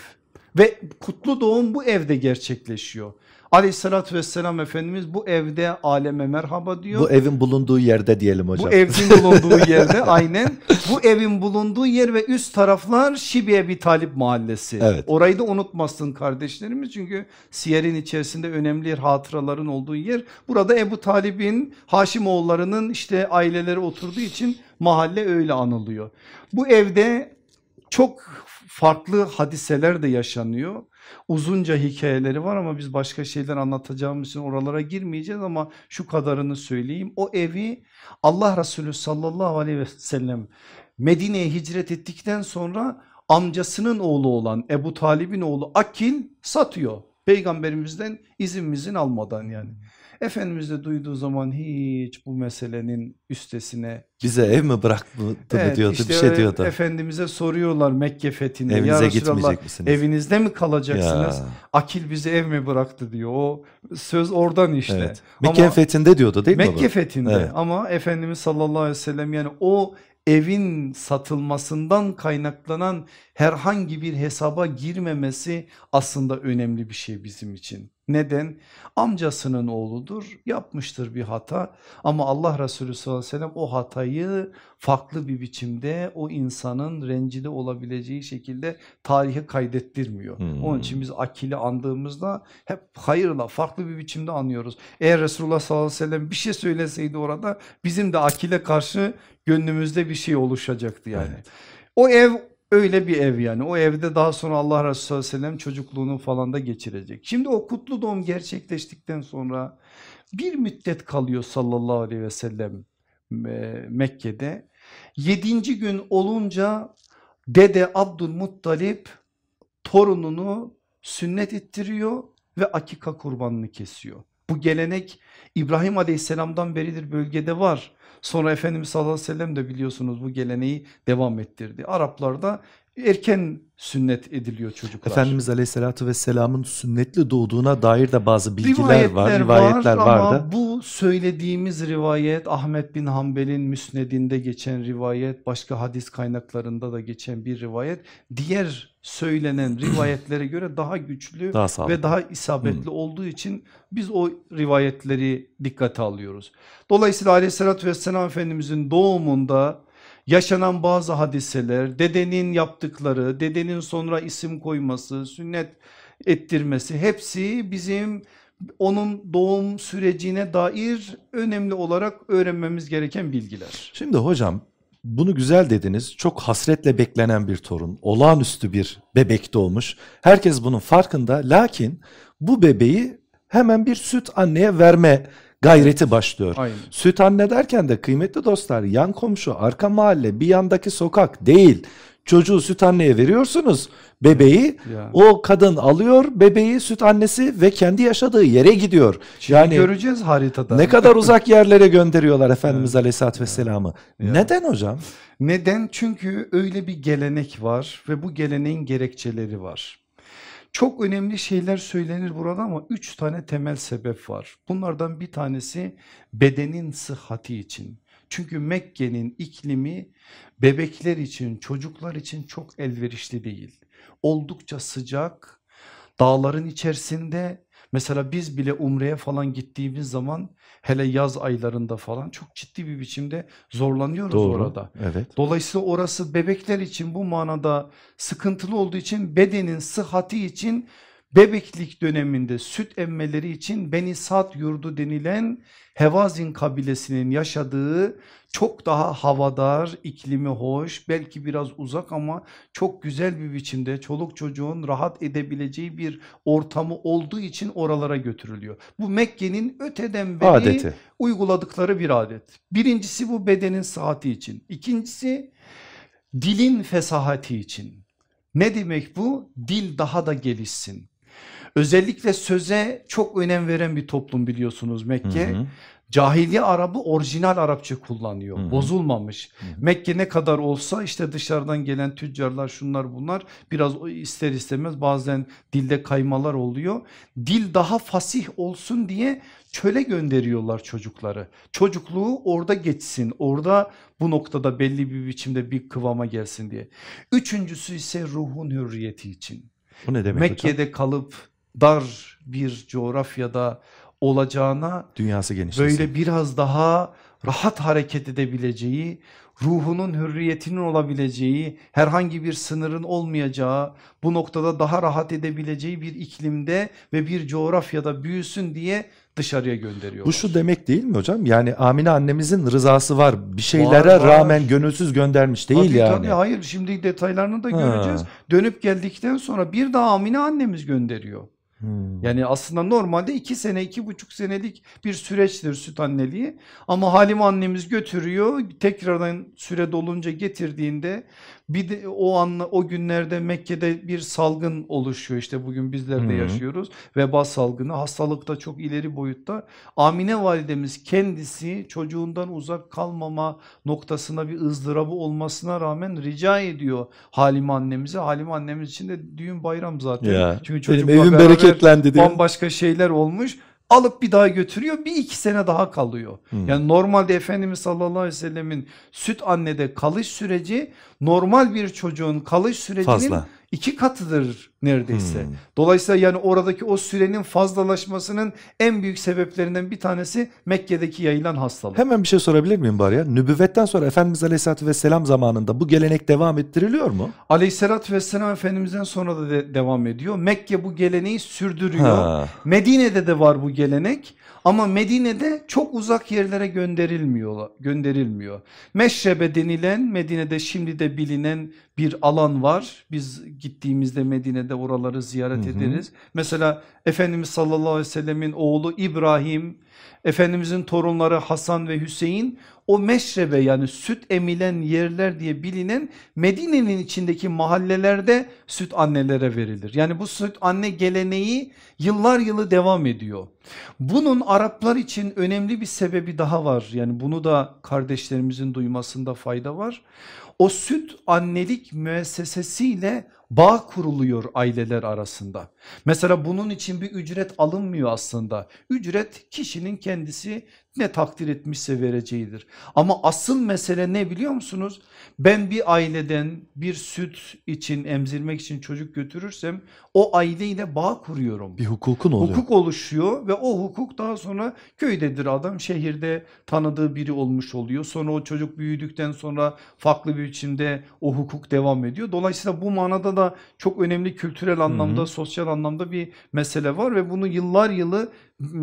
Ve kutlu doğum bu evde gerçekleşiyor. Aleyhissalatü vesselam Efendimiz bu evde aleme merhaba diyor. Bu evin bulunduğu yerde diyelim hocam. Bu evin bulunduğu yerde aynen bu evin bulunduğu yer ve üst taraflar Şibiye bir Talip mahallesi. Evet. Orayı da unutmasın kardeşlerimiz çünkü siyerin içerisinde önemli hatıraların olduğu yer. Burada Ebu Talib'in Haşimoğullarının işte aileleri oturduğu için mahalle öyle anılıyor. Bu evde çok farklı hadiseler de yaşanıyor. Uzunca hikayeleri var ama biz başka şeyler anlatacağımız için oralara girmeyeceğiz ama şu kadarını söyleyeyim. O evi Allah Resulü sallallahu aleyhi ve sellem Medine'ye hicret ettikten sonra amcasının oğlu olan Ebu Talib'in oğlu Akil satıyor. Peygamberimizden izin almadan yani. Efendimiz de duyduğu zaman hiç bu meselenin üstesine Bize ev mi bıraktı Evet, diyordu işte bir şey diyordu. Efendimiz'e soruyorlar Mekke fethinde. Evinize ya Resulallah misiniz? evinizde mi kalacaksınız? Ya. Akil bizi ev mi bıraktı diyor. O söz oradan işte. Evet. Mekke Ama- fethinde diyordu değil mi? Mekke fethinde Evet. ama Efendimiz sallallahu aleyhi ve sellem yani o evin satılmasından kaynaklanan herhangi bir hesaba girmemesi aslında önemli bir şey bizim için. Neden? Amcasının oğludur yapmıştır bir hata ama Allah Resulü sallallahu aleyhi ve sellem o hatayı farklı bir biçimde o insanın rencide olabileceği şekilde tarihe kaydettirmiyor. Hmm. Onun için biz Akil'i andığımızda hep hayırla farklı bir biçimde anıyoruz. Eğer Resulullah sallallahu aleyhi ve sellem bir şey söyleseydi orada bizim de Akil'e karşı gönlümüzde bir şey oluşacaktı yani. Evet. O ev öyle bir ev yani. O evde daha sonra Allah Resulü sallallahu aleyhi ve sellem çocukluğunu falan da geçirecek. Şimdi o kutlu doğum gerçekleştikten sonra bir müddet kalıyor sallallahu aleyhi ve sellem e, Mekke'de. Yedinci gün olunca dede Abdülmuttalip torununu sünnet ettiriyor ve akika kurbanını kesiyor. Bu gelenek İbrahim aleyhisselamdan beridir bölgede var. Sonra Efendimiz sallallahu aleyhi ve sellem de biliyorsunuz bu geleneği devam ettirdi. Araplarda erken sünnet ediliyor çocuklar. Efendimiz Aleyhisselatü Vesselam'ın sünnetli doğduğuna dair de bazı bilgiler var, rivayetler var vardı. ama bu söylediğimiz rivayet Ahmet bin Hanbel'in müsnedinde geçen rivayet başka hadis kaynaklarında da geçen bir rivayet diğer söylenen rivayetlere göre daha güçlü Daha sağlıklı. ve daha isabetli olduğu için biz o rivayetleri dikkate alıyoruz. Dolayısıyla aleyhissalatü vesselam Efendimizin doğumunda yaşanan bazı hadiseler, dedenin yaptıkları, dedenin sonra isim koyması, sünnet ettirmesi hepsi bizim onun doğum sürecine dair önemli olarak öğrenmemiz gereken bilgiler. Şimdi hocam bunu güzel dediniz. Çok hasretle beklenen bir torun. Olağanüstü bir bebek doğmuş. Herkes bunun farkında. Lakin bu bebeği hemen bir süt anneye verme gayreti başlıyor. Aynen. Süt anne derken de kıymetli dostlar yan komşu, arka mahalle, bir yandaki sokak değil. Çocuğu süt anneye veriyorsunuz. Bebeği Ya. o kadın alıyor bebeği süt annesi ve kendi yaşadığı yere gidiyor. Şimdi yani göreceğiz haritada. ne kadar uzak yerlere gönderiyorlar Efendimiz Aleyhisselatü Vesselam'ı. Ya. Neden hocam? Neden? Çünkü öyle bir gelenek var ve bu geleneğin gerekçeleri var. Çok önemli şeyler söylenir burada ama üç tane temel sebep var. Bunlardan bir tanesi bedenin sıhhati için. Çünkü Mekke'nin iklimi bebekler için, çocuklar için çok elverişli değil. Oldukça sıcak, dağların içerisinde mesela biz bile Umre'ye falan gittiğimiz zaman hele yaz aylarında falan çok ciddi bir biçimde zorlanıyoruz orada. Evet. Dolayısıyla orası bebekler için bu manada sıkıntılı olduğu için bedenin sıhhati için bebeklik döneminde süt emmeleri için Beni Sad yurdu denilen Hevazin kabilesinin yaşadığı çok daha havadar, iklimi hoş, belki biraz uzak ama çok güzel bir biçimde çoluk çocuğun rahat edebileceği bir ortamı olduğu için oralara götürülüyor. Bu Mekke'nin öteden beri Adeti. uyguladıkları bir adet. Birincisi bu bedenin sıhhati için. İkincisi dilin fesahati için. Ne demek bu? Dil daha da gelişsin. Özellikle söze çok önem veren bir toplum biliyorsunuz Mekke. Hı hı. Cahiliye Arabı orijinal Arapça kullanıyor. Hı hı. Bozulmamış. Hı hı. Mekke ne kadar olsa işte dışarıdan gelen tüccarlar şunlar bunlar biraz ister istemez bazen dilde kaymalar oluyor. Dil daha fasih olsun diye çöle gönderiyorlar çocukları. Çocukluğu orada geçsin. Orada bu noktada belli bir biçimde bir kıvama gelsin diye. Üçüncüsü ise ruhun hürriyeti için. Bu ne demek hocam? Mekke'de kalıp dar bir coğrafyada olacağına Dünyası genişlesin. böyle biraz daha rahat hareket edebileceği, ruhunun hürriyetinin olabileceği, herhangi bir sınırın olmayacağı, bu noktada daha rahat edebileceği bir iklimde ve bir coğrafyada büyüsün diye dışarıya gönderiyorlar. Bu şu demek değil mi hocam? Yani Amine annemizin rızası var. Bir şeylere var. rağmen gönülsüz göndermiş değil Tabii, yani. tabii, hayır şimdi detaylarını da Ha. göreceğiz. Dönüp geldikten sonra bir daha Amine annemiz gönderiyor. Hmm. Yani aslında normalde iki sene iki buçuk senelik bir süreçtir süt anneliği ama Halime annemiz götürüyor tekrardan süre dolunca getirdiğinde bir de o an o günlerde Mekke'de bir salgın oluşuyor. İşte bugün bizler de yaşıyoruz. Veba salgını hastalıkta çok ileri boyutta. Amine validemiz kendisi çocuğundan uzak kalmama noktasında bir ızdırabı olmasına rağmen rica ediyor Halime annemize. Halime annemiz için de düğün bayram zaten. Ya, çünkü Benim çocukla evim beraber bereketlendi diye. bambaşka şeyler olmuş. Alıp bir daha götürüyor bir iki sene daha kalıyor. Hmm. Yani normalde Efendimiz sallallahu aleyhi ve sellemin süt annede kalış süreci normal bir çocuğun kalış sürecinin Fazla. İki katıdır neredeyse. Hmm. Dolayısıyla yani oradaki o sürenin fazlalaşmasının en büyük sebeplerinden bir tanesi Mekke'deki yayılan hastalık. Hemen bir şey sorabilir miyim bari ya? Nübüvvetten sonra Efendimiz Aleyhisselatü Vesselam zamanında bu gelenek devam ettiriliyor mu? Aleyhissalatü vesselam Efendimiz'den sonra da de- devam ediyor. Mekke bu geleneği sürdürüyor. Ha. Medine'de de var bu gelenek ama Medine'de çok uzak yerlere gönderilmiyor. gönderilmiyor. Meşrebe denilen Medine'de şimdi de bilinen bir alan var. Biz gittiğimizde Medine'de oraları ziyaret Hı hı. ederiz. Mesela Efendimiz sallallahu aleyhi ve sellemin oğlu İbrahim, Efendimizin torunları Hasan ve Hüseyin o meşrebe yani süt emilen yerler diye bilinen Medine'nin içindeki mahallelerde süt annelere verilir. Yani bu süt anne geleneği yıllar yılı devam ediyor. Bunun Araplar için önemli bir sebebi daha var. Yani bunu da kardeşlerimizin duymasında fayda var. O süt annelik müessesesiyle bağ kuruluyor aileler arasında. Mesela bunun için bir ücret alınmıyor aslında. Ücret kişinin kendisi ne takdir etmişse vereceğidir. Ama asıl mesele ne biliyor musunuz? Ben bir aileden bir süt için emzirmek için çocuk götürürsem o aileyle bağ kuruyorum. Bir hukukun oluyor. Hukuk oluşuyor ve o hukuk daha sonra köydedir adam şehirde tanıdığı biri olmuş oluyor. Sonra o çocuk büyüdükten sonra farklı bir biçimde o hukuk devam ediyor. Dolayısıyla bu manada da çok önemli kültürel anlamda Hı hı. sosyal anlamda bir mesele var ve bunu yıllar yılı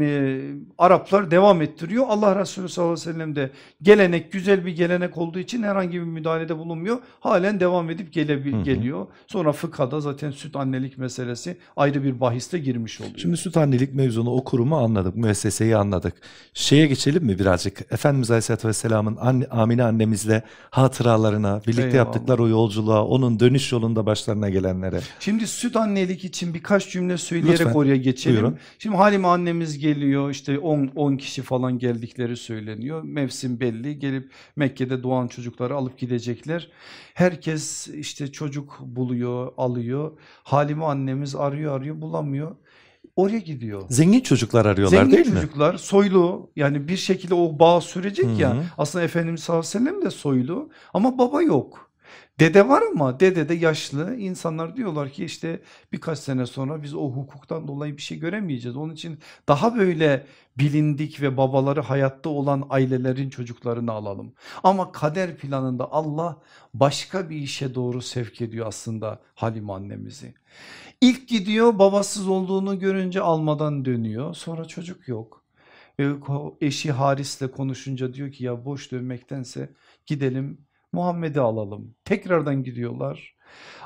e, Araplar devam ettiriyor. Allah Resulü sallallahu aleyhi ve sellem de gelenek güzel bir gelenek olduğu için herhangi bir müdahalede bulunmuyor. Halen devam edip gelebil- Hı hı. geliyor. Sonra fıkhada zaten süt annelik meselesi ayrı bir bahiste girmiş oluyor. Şimdi süt annelik mevzunu o kurumu anladık, müesseseyi anladık. Şeye geçelim mi birazcık? Efendimiz Aleyhisselatü Vesselam'ın anne, Amine annemizle hatıralarına, birlikte Eyvallah. yaptıkları o yolculuğa, onun dönüş yolunda başlarına gelenlere. Şimdi süt annelik için birkaç cümle söyleyerek Lütfen. oraya geçelim. Buyurun. Şimdi Halime annemiz geliyor işte 10 10 kişi falan geldikleri söyleniyor. Mevsim belli. Gelip Mekke'de doğan çocukları alıp gidecekler. Herkes işte çocuk buluyor, alıyor. Halime annemiz arıyor arıyor bulamıyor. Oraya gidiyor. Zengin çocuklar arıyorlar Zengin değil mi? çocuklar soylu yani bir şekilde o bağ sürecek Hı ya hı. aslında Efendimiz sallallahu aleyhi ve sellem de soylu ama baba yok. Dede var ama dede de yaşlı insanlar diyorlar ki işte birkaç sene sonra biz o hukuktan dolayı bir şey göremeyeceğiz. Onun için daha böyle bilindik ve babaları hayatta olan ailelerin çocuklarını alalım. Ama kader planında Allah başka bir işe doğru sevk ediyor aslında Halim annemizi. İlk gidiyor babasız olduğunu görünce almadan dönüyor sonra çocuk yok. Eşi Haris'le konuşunca diyor ki ya boş dönmektense gidelim Muhammed'i alalım. Tekrardan gidiyorlar.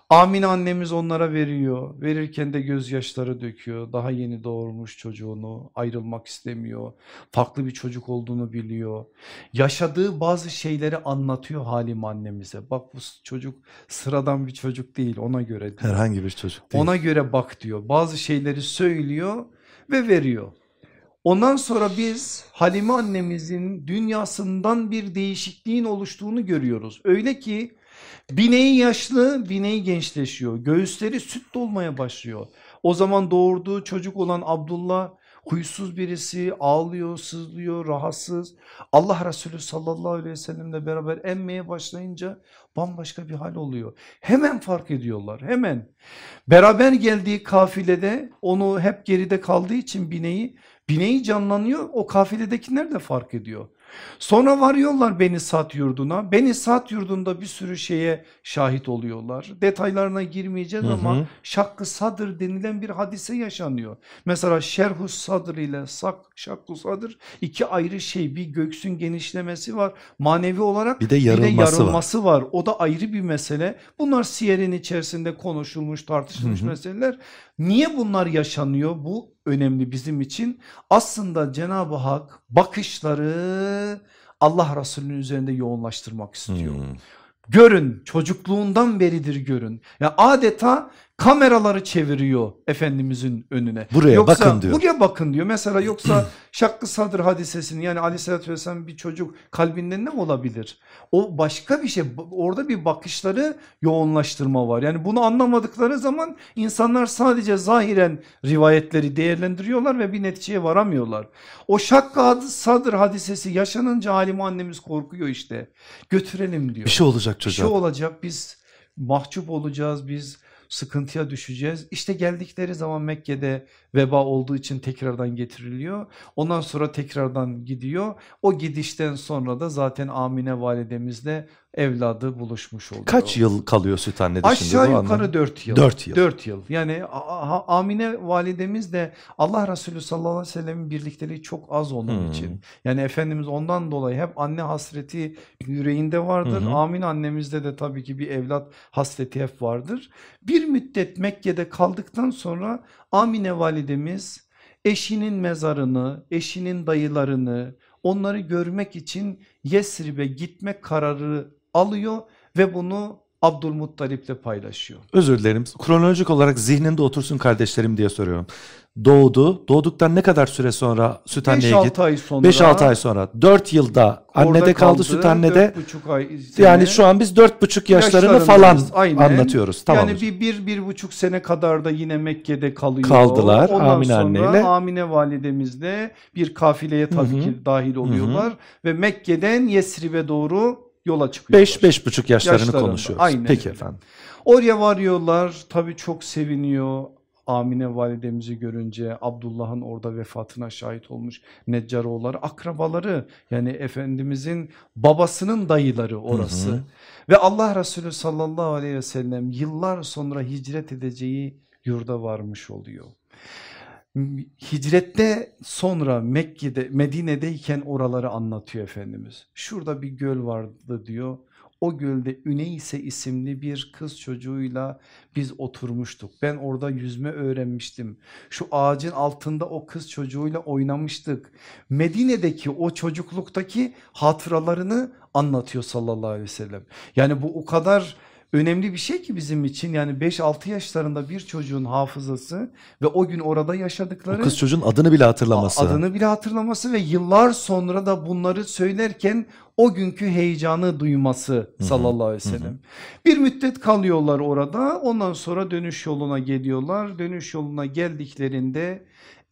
Amine annemiz onlara veriyor. Verirken de gözyaşları döküyor. Daha yeni doğurmuş çocuğunu ayrılmak istemiyor. Farklı bir çocuk olduğunu biliyor. Yaşadığı bazı şeyleri anlatıyor Halim annemize. Bak bu çocuk sıradan bir çocuk değil ona göre. Diyor. Herhangi bir çocuk değil. Ona göre bak diyor. Bazı şeyleri söylüyor ve veriyor. Ondan sonra biz Halime annemizin dünyasından bir değişikliğin oluştuğunu görüyoruz. Öyle ki bineği yaşlı bineği gençleşiyor. Göğüsleri süt dolmaya başlıyor. O zaman doğurduğu çocuk olan Abdullah huysuz birisi ağlıyor sızlıyor rahatsız. Allah Resulü sallallahu aleyhi ve sellemle beraber emmeye başlayınca bambaşka bir hal oluyor. Hemen fark ediyorlar hemen. Beraber geldiği kafilede onu hep geride kaldığı için bineği Bineği canlanıyor o kafiledekiler de fark ediyor. Sonra varıyorlar Beni Sat yurduna. Beni Sat yurdunda bir sürü şeye şahit oluyorlar. Detaylarına girmeyeceğiz hı hı. ama şakkı sadır denilen bir hadise yaşanıyor. Mesela şerhus sadır ile sak, şakkı sadır iki ayrı şey. Bir göksün genişlemesi var manevi olarak bir de yarılması, bir de yarılması var. var. O da ayrı bir mesele. Bunlar siyerin içerisinde konuşulmuş tartışılmış hı hı. meseleler. Niye bunlar yaşanıyor? Bu önemli bizim için. Aslında Cenab-ı Hak bakışları Allah Resulü'nün üzerinde yoğunlaştırmak istiyor. Hmm. Görün çocukluğundan beridir görün. Ya adeta kameraları çeviriyor Efendimizin önüne. Buraya yoksa, bakın diyor. Buraya bakın diyor. Mesela yoksa şakkı sadır hadisesini yani aleyhissalatü vesselam bir çocuk kalbinde ne olabilir? O başka bir şey orada bir bakışları yoğunlaştırma var. Yani bunu anlamadıkları zaman insanlar sadece zahiren rivayetleri değerlendiriyorlar ve bir neticeye varamıyorlar. O şakkı sadır hadisesi yaşanınca halim annemiz korkuyor işte götürelim diyor. Bir şey olacak çocuğa. Bir şey olacak biz mahcup olacağız biz sıkıntıya düşeceğiz. İşte geldikleri zaman Mekke'de veba olduğu için tekrardan getiriliyor. Ondan sonra tekrardan gidiyor. O gidişten sonra da zaten Amine validemizle evladı buluşmuş oluyor. Kaç yıl kalıyor süt anne dışında? Aşağı yukarı 4 yıl. 4 yıl. 4 yıl. Yani Amine validemiz de Allah Resulü sallallahu aleyhi ve sellemin birlikteliği çok az onun hmm. için. Yani Efendimiz ondan dolayı hep anne hasreti yüreğinde vardır. Hmm. Amine annemizde de tabii ki bir evlat hasreti hep vardır. Bir müddet Mekke'de kaldıktan sonra Amine validemiz eşinin mezarını, eşinin dayılarını onları görmek için Yesrib'e gitme kararı alıyor ve bunu Abdülmuttalip'le paylaşıyor. Özür dilerim. Kronolojik olarak zihninde otursun kardeşlerim diye soruyorum. Doğdu. Doğduktan ne kadar süre sonra süt anneye git? 5-6 ay sonra. 5-6 ay sonra. 4 yılda annede kaldı, kaldı süt annede. Ay yani şu an biz 4,5 yaşlarını falan aynen. anlatıyoruz. Tamam. Yani bir, bir, bir buçuk sene kadar da yine Mekke'de kalıyor. Kaldılar Ondan Amine anneyle. Amine validemizle bir kafileye tabii Hı -hı. ki dahil oluyorlar. Hı -hı. Ve Mekke'den Yesrib'e doğru yola çıkıyorlar. 5-5,5 yaşlarını Yaşlarında. konuşuyoruz. Aynen. Peki efendim. Oraya varıyorlar tabii çok seviniyor. Amine validemizi görünce Abdullah'ın orada vefatına şahit olmuş Neccaroğulları akrabaları yani Efendimizin babasının dayıları orası. Hı hı. Ve Allah Resulü sallallahu aleyhi ve sellem yıllar sonra hicret edeceği yurda varmış oluyor hicrette sonra Mekke'de Medine'deyken oraları anlatıyor Efendimiz. Şurada bir göl vardı diyor. O gölde Üneyse isimli bir kız çocuğuyla biz oturmuştuk. Ben orada yüzme öğrenmiştim. Şu ağacın altında o kız çocuğuyla oynamıştık. Medine'deki o çocukluktaki hatıralarını anlatıyor sallallahu aleyhi ve sellem. Yani bu o kadar önemli bir şey ki bizim için yani 5-6 yaşlarında bir çocuğun hafızası ve o gün orada yaşadıkları. O kız çocuğun adını bile hatırlaması. Adını bile hatırlaması ve yıllar sonra da bunları söylerken o günkü heyecanı duyması sallallahu aleyhi ve sellem. Hı hı. Bir müddet kalıyorlar orada ondan sonra dönüş yoluna geliyorlar. Dönüş yoluna geldiklerinde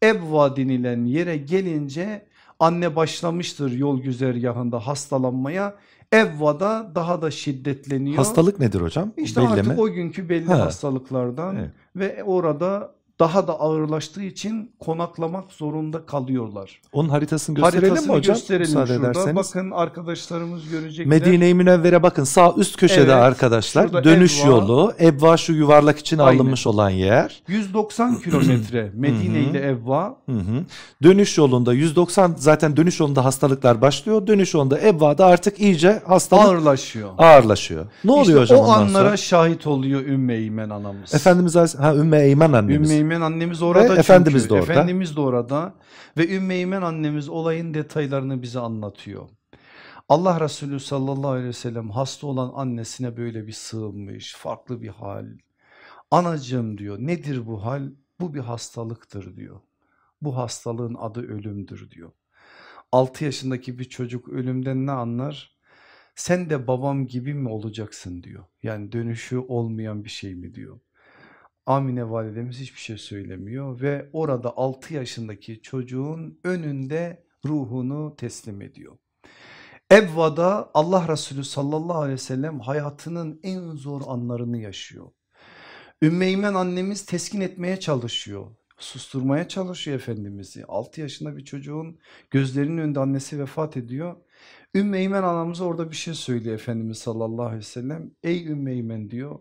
Ebva denilen yere gelince Anne başlamıştır yol güzergahında hastalanmaya. Evva'da daha da şiddetleniyor. Hastalık nedir hocam? İşte Belli artık o günkü belli Ha. hastalıklardan Evet. ve orada daha da ağırlaştığı için konaklamak zorunda kalıyorlar. Onun haritasını gösterelim Haritasını mi hocam? gösterelim Müsaade şurada. ederseniz. Bakın arkadaşlarımız görecekler. Medine-i Münevvere bakın sağ üst köşede Evet, arkadaşlar dönüş Ebva. yolu. Ebva şu yuvarlak için Aynen. alınmış olan yer. 190 kilometre Medine ile Evva. Hı hı. Dönüş yolunda 190 zaten dönüş yolunda hastalıklar başlıyor. Dönüş yolunda Ebva'da artık iyice hastalık ağırlaşıyor. ağırlaşıyor. Ne oluyor İşte hocam o anlara sonra? şahit oluyor Ümmü Eymen anamız. Efendimiz ha Ümmü Eymen annemiz. Ümmü Eymen annemiz orada Ve Efendimiz çünkü. de orada. Efendimiz de orada ve Ümmü Eymen annemiz olayın detaylarını bize anlatıyor. Allah Resulü sallallahu aleyhi ve sellem hasta olan annesine böyle bir sığınmış, farklı bir hal. Anacığım diyor nedir bu hal? Bu bir hastalıktır diyor. Bu hastalığın adı ölümdür diyor. 6 yaşındaki bir çocuk ölümden ne anlar? Sen de babam gibi mi olacaksın diyor. Yani dönüşü olmayan bir şey mi diyor. Amine validemiz hiçbir şey söylemiyor ve orada 6 yaşındaki çocuğun önünde ruhunu teslim ediyor. Evva'da Allah Resulü sallallahu aleyhi ve sellem hayatının en zor anlarını yaşıyor. Ümmeymen annemiz teskin etmeye çalışıyor. Susturmaya çalışıyor Efendimiz'i. 6 yaşında bir çocuğun gözlerinin önünde annesi vefat ediyor. Ümmeymen anamız orada bir şey söylüyor Efendimiz sallallahu aleyhi ve sellem. Ey Ümmeymen diyor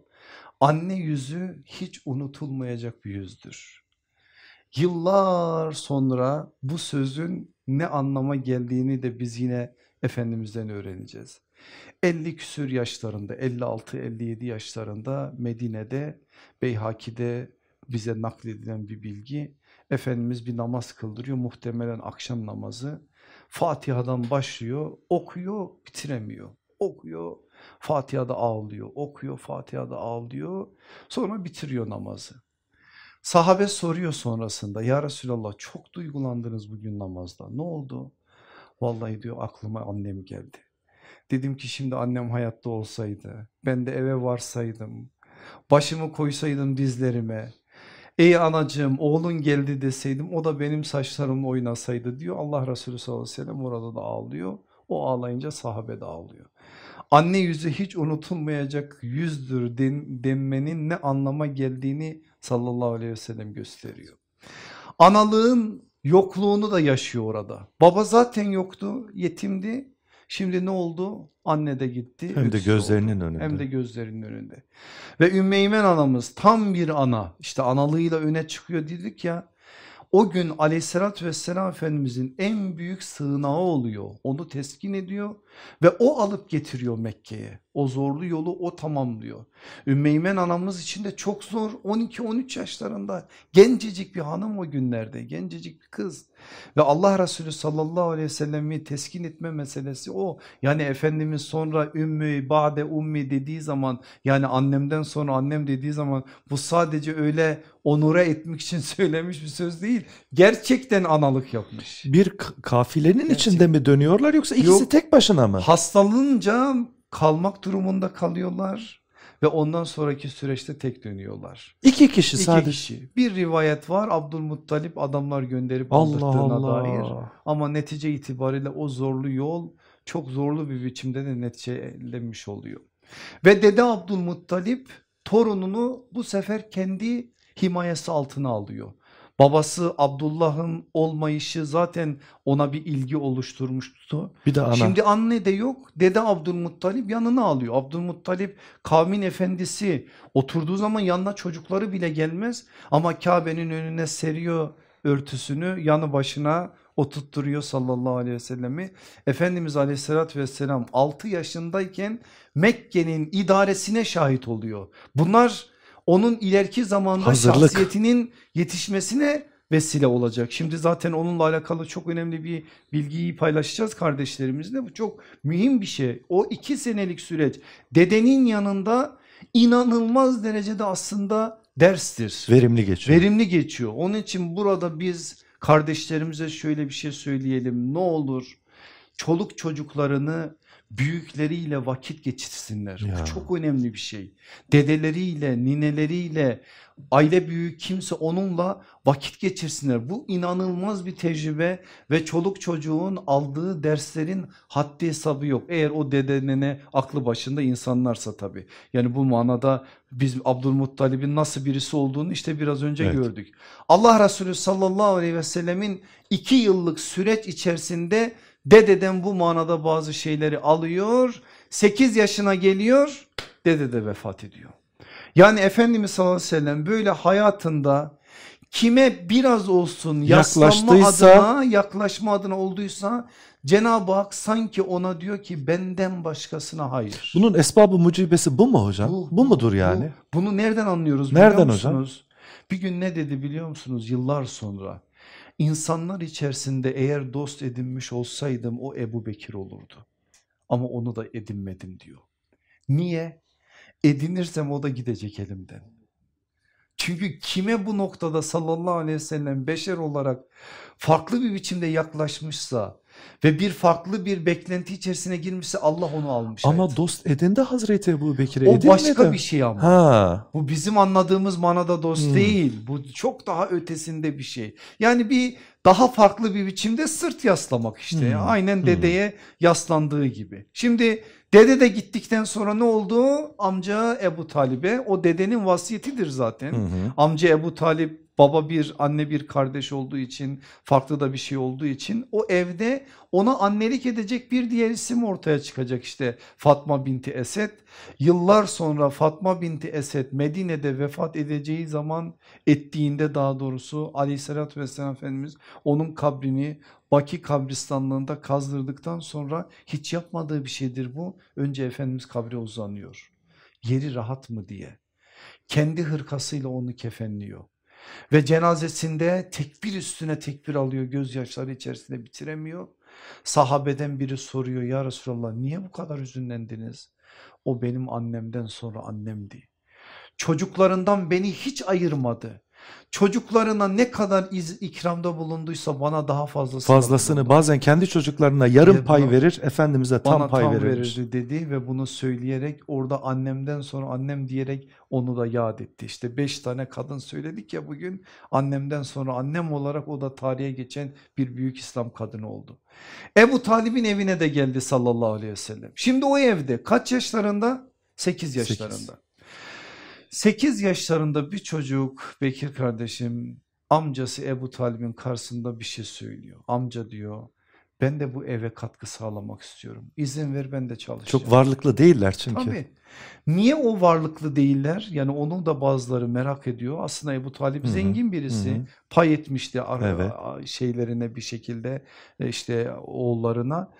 anne yüzü hiç unutulmayacak bir yüzdür. Yıllar sonra bu sözün ne anlama geldiğini de biz yine Efendimiz'den öğreneceğiz. 50 küsür yaşlarında 56-57 yaşlarında Medine'de Beyhaki'de bize nakledilen bir bilgi. Efendimiz bir namaz kıldırıyor muhtemelen akşam namazı. Fatiha'dan başlıyor okuyor bitiremiyor. Okuyor Fatiha'da ağlıyor okuyor Fatiha'da ağlıyor sonra bitiriyor namazı. Sahabe soruyor sonrasında ya Resulallah çok duygulandınız bugün namazda ne oldu? Vallahi diyor aklıma annem geldi. Dedim ki şimdi annem hayatta olsaydı ben de eve varsaydım başımı koysaydım dizlerime ey anacığım oğlun geldi deseydim o da benim saçlarımla oynasaydı diyor Allah Resulü sallallahu aleyhi ve sellem orada da ağlıyor o ağlayınca sahabe de ağlıyor. Anne yüzü hiç unutulmayacak yüzdür den, denmenin ne anlama geldiğini sallallahu aleyhi ve sellem gösteriyor. Analığın yokluğunu da yaşıyor orada. Baba zaten yoktu yetimdi şimdi ne oldu anne de gitti. Hem de gözlerinin oldu. önünde. Hem de gözlerinin önünde. Ve Ümmeymen anamız tam bir ana işte analığıyla öne çıkıyor dedik ya. O gün aleyhissalatü vesselam Efendimizin en büyük sığınağı oluyor. Onu teskin ediyor ve o alıp getiriyor Mekke'ye. O zorlu yolu o tamamlıyor. Ümmeymen anamız için de çok zor 12-13 yaşlarında gencecik bir hanım o günlerde gencecik bir kız. Ve Allah Resulü sallallahu aleyhi ve sellemi teskin etme meselesi o. Yani Efendimiz sonra ümmü bade ummi dediği zaman yani annemden sonra annem dediği zaman bu sadece öyle onura etmek için söylemiş bir söz değil. Gerçekten analık yapmış. Bir kafilenin Gerçekten. içinde mi dönüyorlar yoksa ikisi Yok. tek başına mı? Hastalanınca kalmak durumunda kalıyorlar ve ondan sonraki süreçte tek dönüyorlar. İki kişi İki sadece. kişi. Bir rivayet var Abdülmuttalip adamlar gönderip Allah aldırttığına dair. Allah. Ama netice itibariyle o zorlu yol çok zorlu bir biçimde de neticelenmiş oluyor. Ve Dede Abdülmuttalip torununu bu sefer kendi himayesi altına alıyor. Babası Abdullah'ın olmayışı zaten ona bir ilgi oluşturmuştu. Bir de ana. Şimdi anne de yok. Dede Abdülmuttalip yanına alıyor. Abdülmuttalip kavmin efendisi oturduğu zaman yanına çocukları bile gelmez. Ama Kabe'nin önüne seriyor örtüsünü yanı başına oturtturuyor sallallahu aleyhi ve sellemi. Efendimiz aleyhissalatü vesselam 6 yaşındayken Mekke'nin idaresine şahit oluyor. Bunlar onun ileriki zamanda Hazırlık. şahsiyetinin yetişmesine vesile olacak. Şimdi zaten onunla alakalı çok önemli bir bilgiyi paylaşacağız kardeşlerimizle. Bu çok mühim bir şey. O iki senelik süreç dedenin yanında inanılmaz derecede aslında derstir. Verimli geçiyor. Verimli geçiyor. Onun için burada biz kardeşlerimize şöyle bir şey söyleyelim. Ne olur çoluk çocuklarını büyükleriyle vakit geçirsinler. Ya. Bu çok önemli bir şey. Dedeleriyle, nineleriyle, aile büyüğü kimse onunla vakit geçirsinler. Bu inanılmaz bir tecrübe ve çoluk çocuğun aldığı derslerin haddi hesabı yok. Eğer o dede nene aklı başında insanlarsa tabii. Yani bu manada biz Abdülmuttalib'in nasıl birisi olduğunu işte biraz önce Evet. gördük. Allah Resulü sallallahu aleyhi ve sellemin iki yıllık süreç içerisinde dededen bu manada bazı şeyleri alıyor. 8 yaşına geliyor dede de vefat ediyor. Yani Efendimiz sallallahu aleyhi ve sellem böyle hayatında kime biraz olsun Yaklaştıysa- adına yaklaşma adına olduysa Cenab-ı Hak sanki ona diyor ki benden başkasına hayır. Bunun esbabı mucibesi bu mu hocam? Bu, mudur yani? bu- bunu nereden anlıyoruz Nereden biliyor hocam? musunuz? Bir gün ne dedi biliyor musunuz yıllar sonra? İnsanlar içerisinde eğer dost edinmiş olsaydım o Ebu Bekir olurdu. Ama onu da edinmedim diyor. Niye? Edinirsem o da gidecek elimden. Çünkü kime bu noktada sallallahu aleyhi ve sellem beşer olarak farklı bir biçimde yaklaşmışsa ve bir farklı bir beklenti içerisine girmişse Allah onu almış. Ama hayatına. dost edindi Hazreti Ebu Bekir'e o edinmedi. başka bir şey ama. Ha. Bu bizim anladığımız manada dost Hmm. değil. Bu çok daha ötesinde bir şey. Yani bir daha farklı bir biçimde sırt yaslamak işte. Hmm. Aynen Hmm. dedeye yaslandığı gibi. Şimdi dede de gittikten sonra ne oldu? Amca Ebu Talib'e o dedenin vasiyetidir zaten. Hı. Amca Ebu Talip baba bir anne bir kardeş olduğu için farklı da bir şey olduğu için o evde ona annelik edecek bir diğer isim ortaya çıkacak işte Fatma binti Esed. Yıllar sonra Fatma binti Esed Medine'de vefat edeceği zaman ettiğinde daha doğrusu aleyhissalatü vesselam Efendimiz onun kabrini Baki kabristanlığında kazdırdıktan sonra hiç yapmadığı bir şeydir bu. Önce Efendimiz kabre uzanıyor. Yeri rahat mı diye. Kendi hırkasıyla onu kefenliyor. Ve cenazesinde tekbir üstüne tekbir alıyor gözyaşları içerisinde bitiremiyor. Sahabeden biri soruyor ya Resulallah niye bu kadar hüzünlendiniz? O benim annemden sonra annemdi. Çocuklarından beni hiç ayırmadı. Çocuklarına ne kadar iz, ikramda bulunduysa bana daha fazlasını Fazlasını bulundu. bazen kendi çocuklarına yarım Evet, pay bana- verir, Efendimiz'e tam pay tam verirdi dedi ve bunu söyleyerek orada annemden sonra annem diyerek onu da yad etti. İşte beş tane kadın söyledik ya bugün annemden sonra annem olarak o da tarihe geçen bir büyük İslam kadını oldu. Ebu Talib'in evine de geldi sallallahu aleyhi ve sellem. Şimdi o evde kaç yaşlarında? 8 Sekiz. yaşlarında. 8 yaşlarında bir çocuk Bekir kardeşim amcası Ebu Talib'in karşısında bir şey söylüyor. Amca diyor ben de bu eve katkı sağlamak istiyorum. İzin ver ben de çalışacağım. Çok varlıklı değiller çünkü. Tabii. Niye o varlıklı değiller? Yani onun da bazıları merak ediyor. Aslında Ebu Talip Hı hı, zengin birisi. hı hı. Pay etmişti Evet. şeylerine bir şekilde e, işte oğullarına.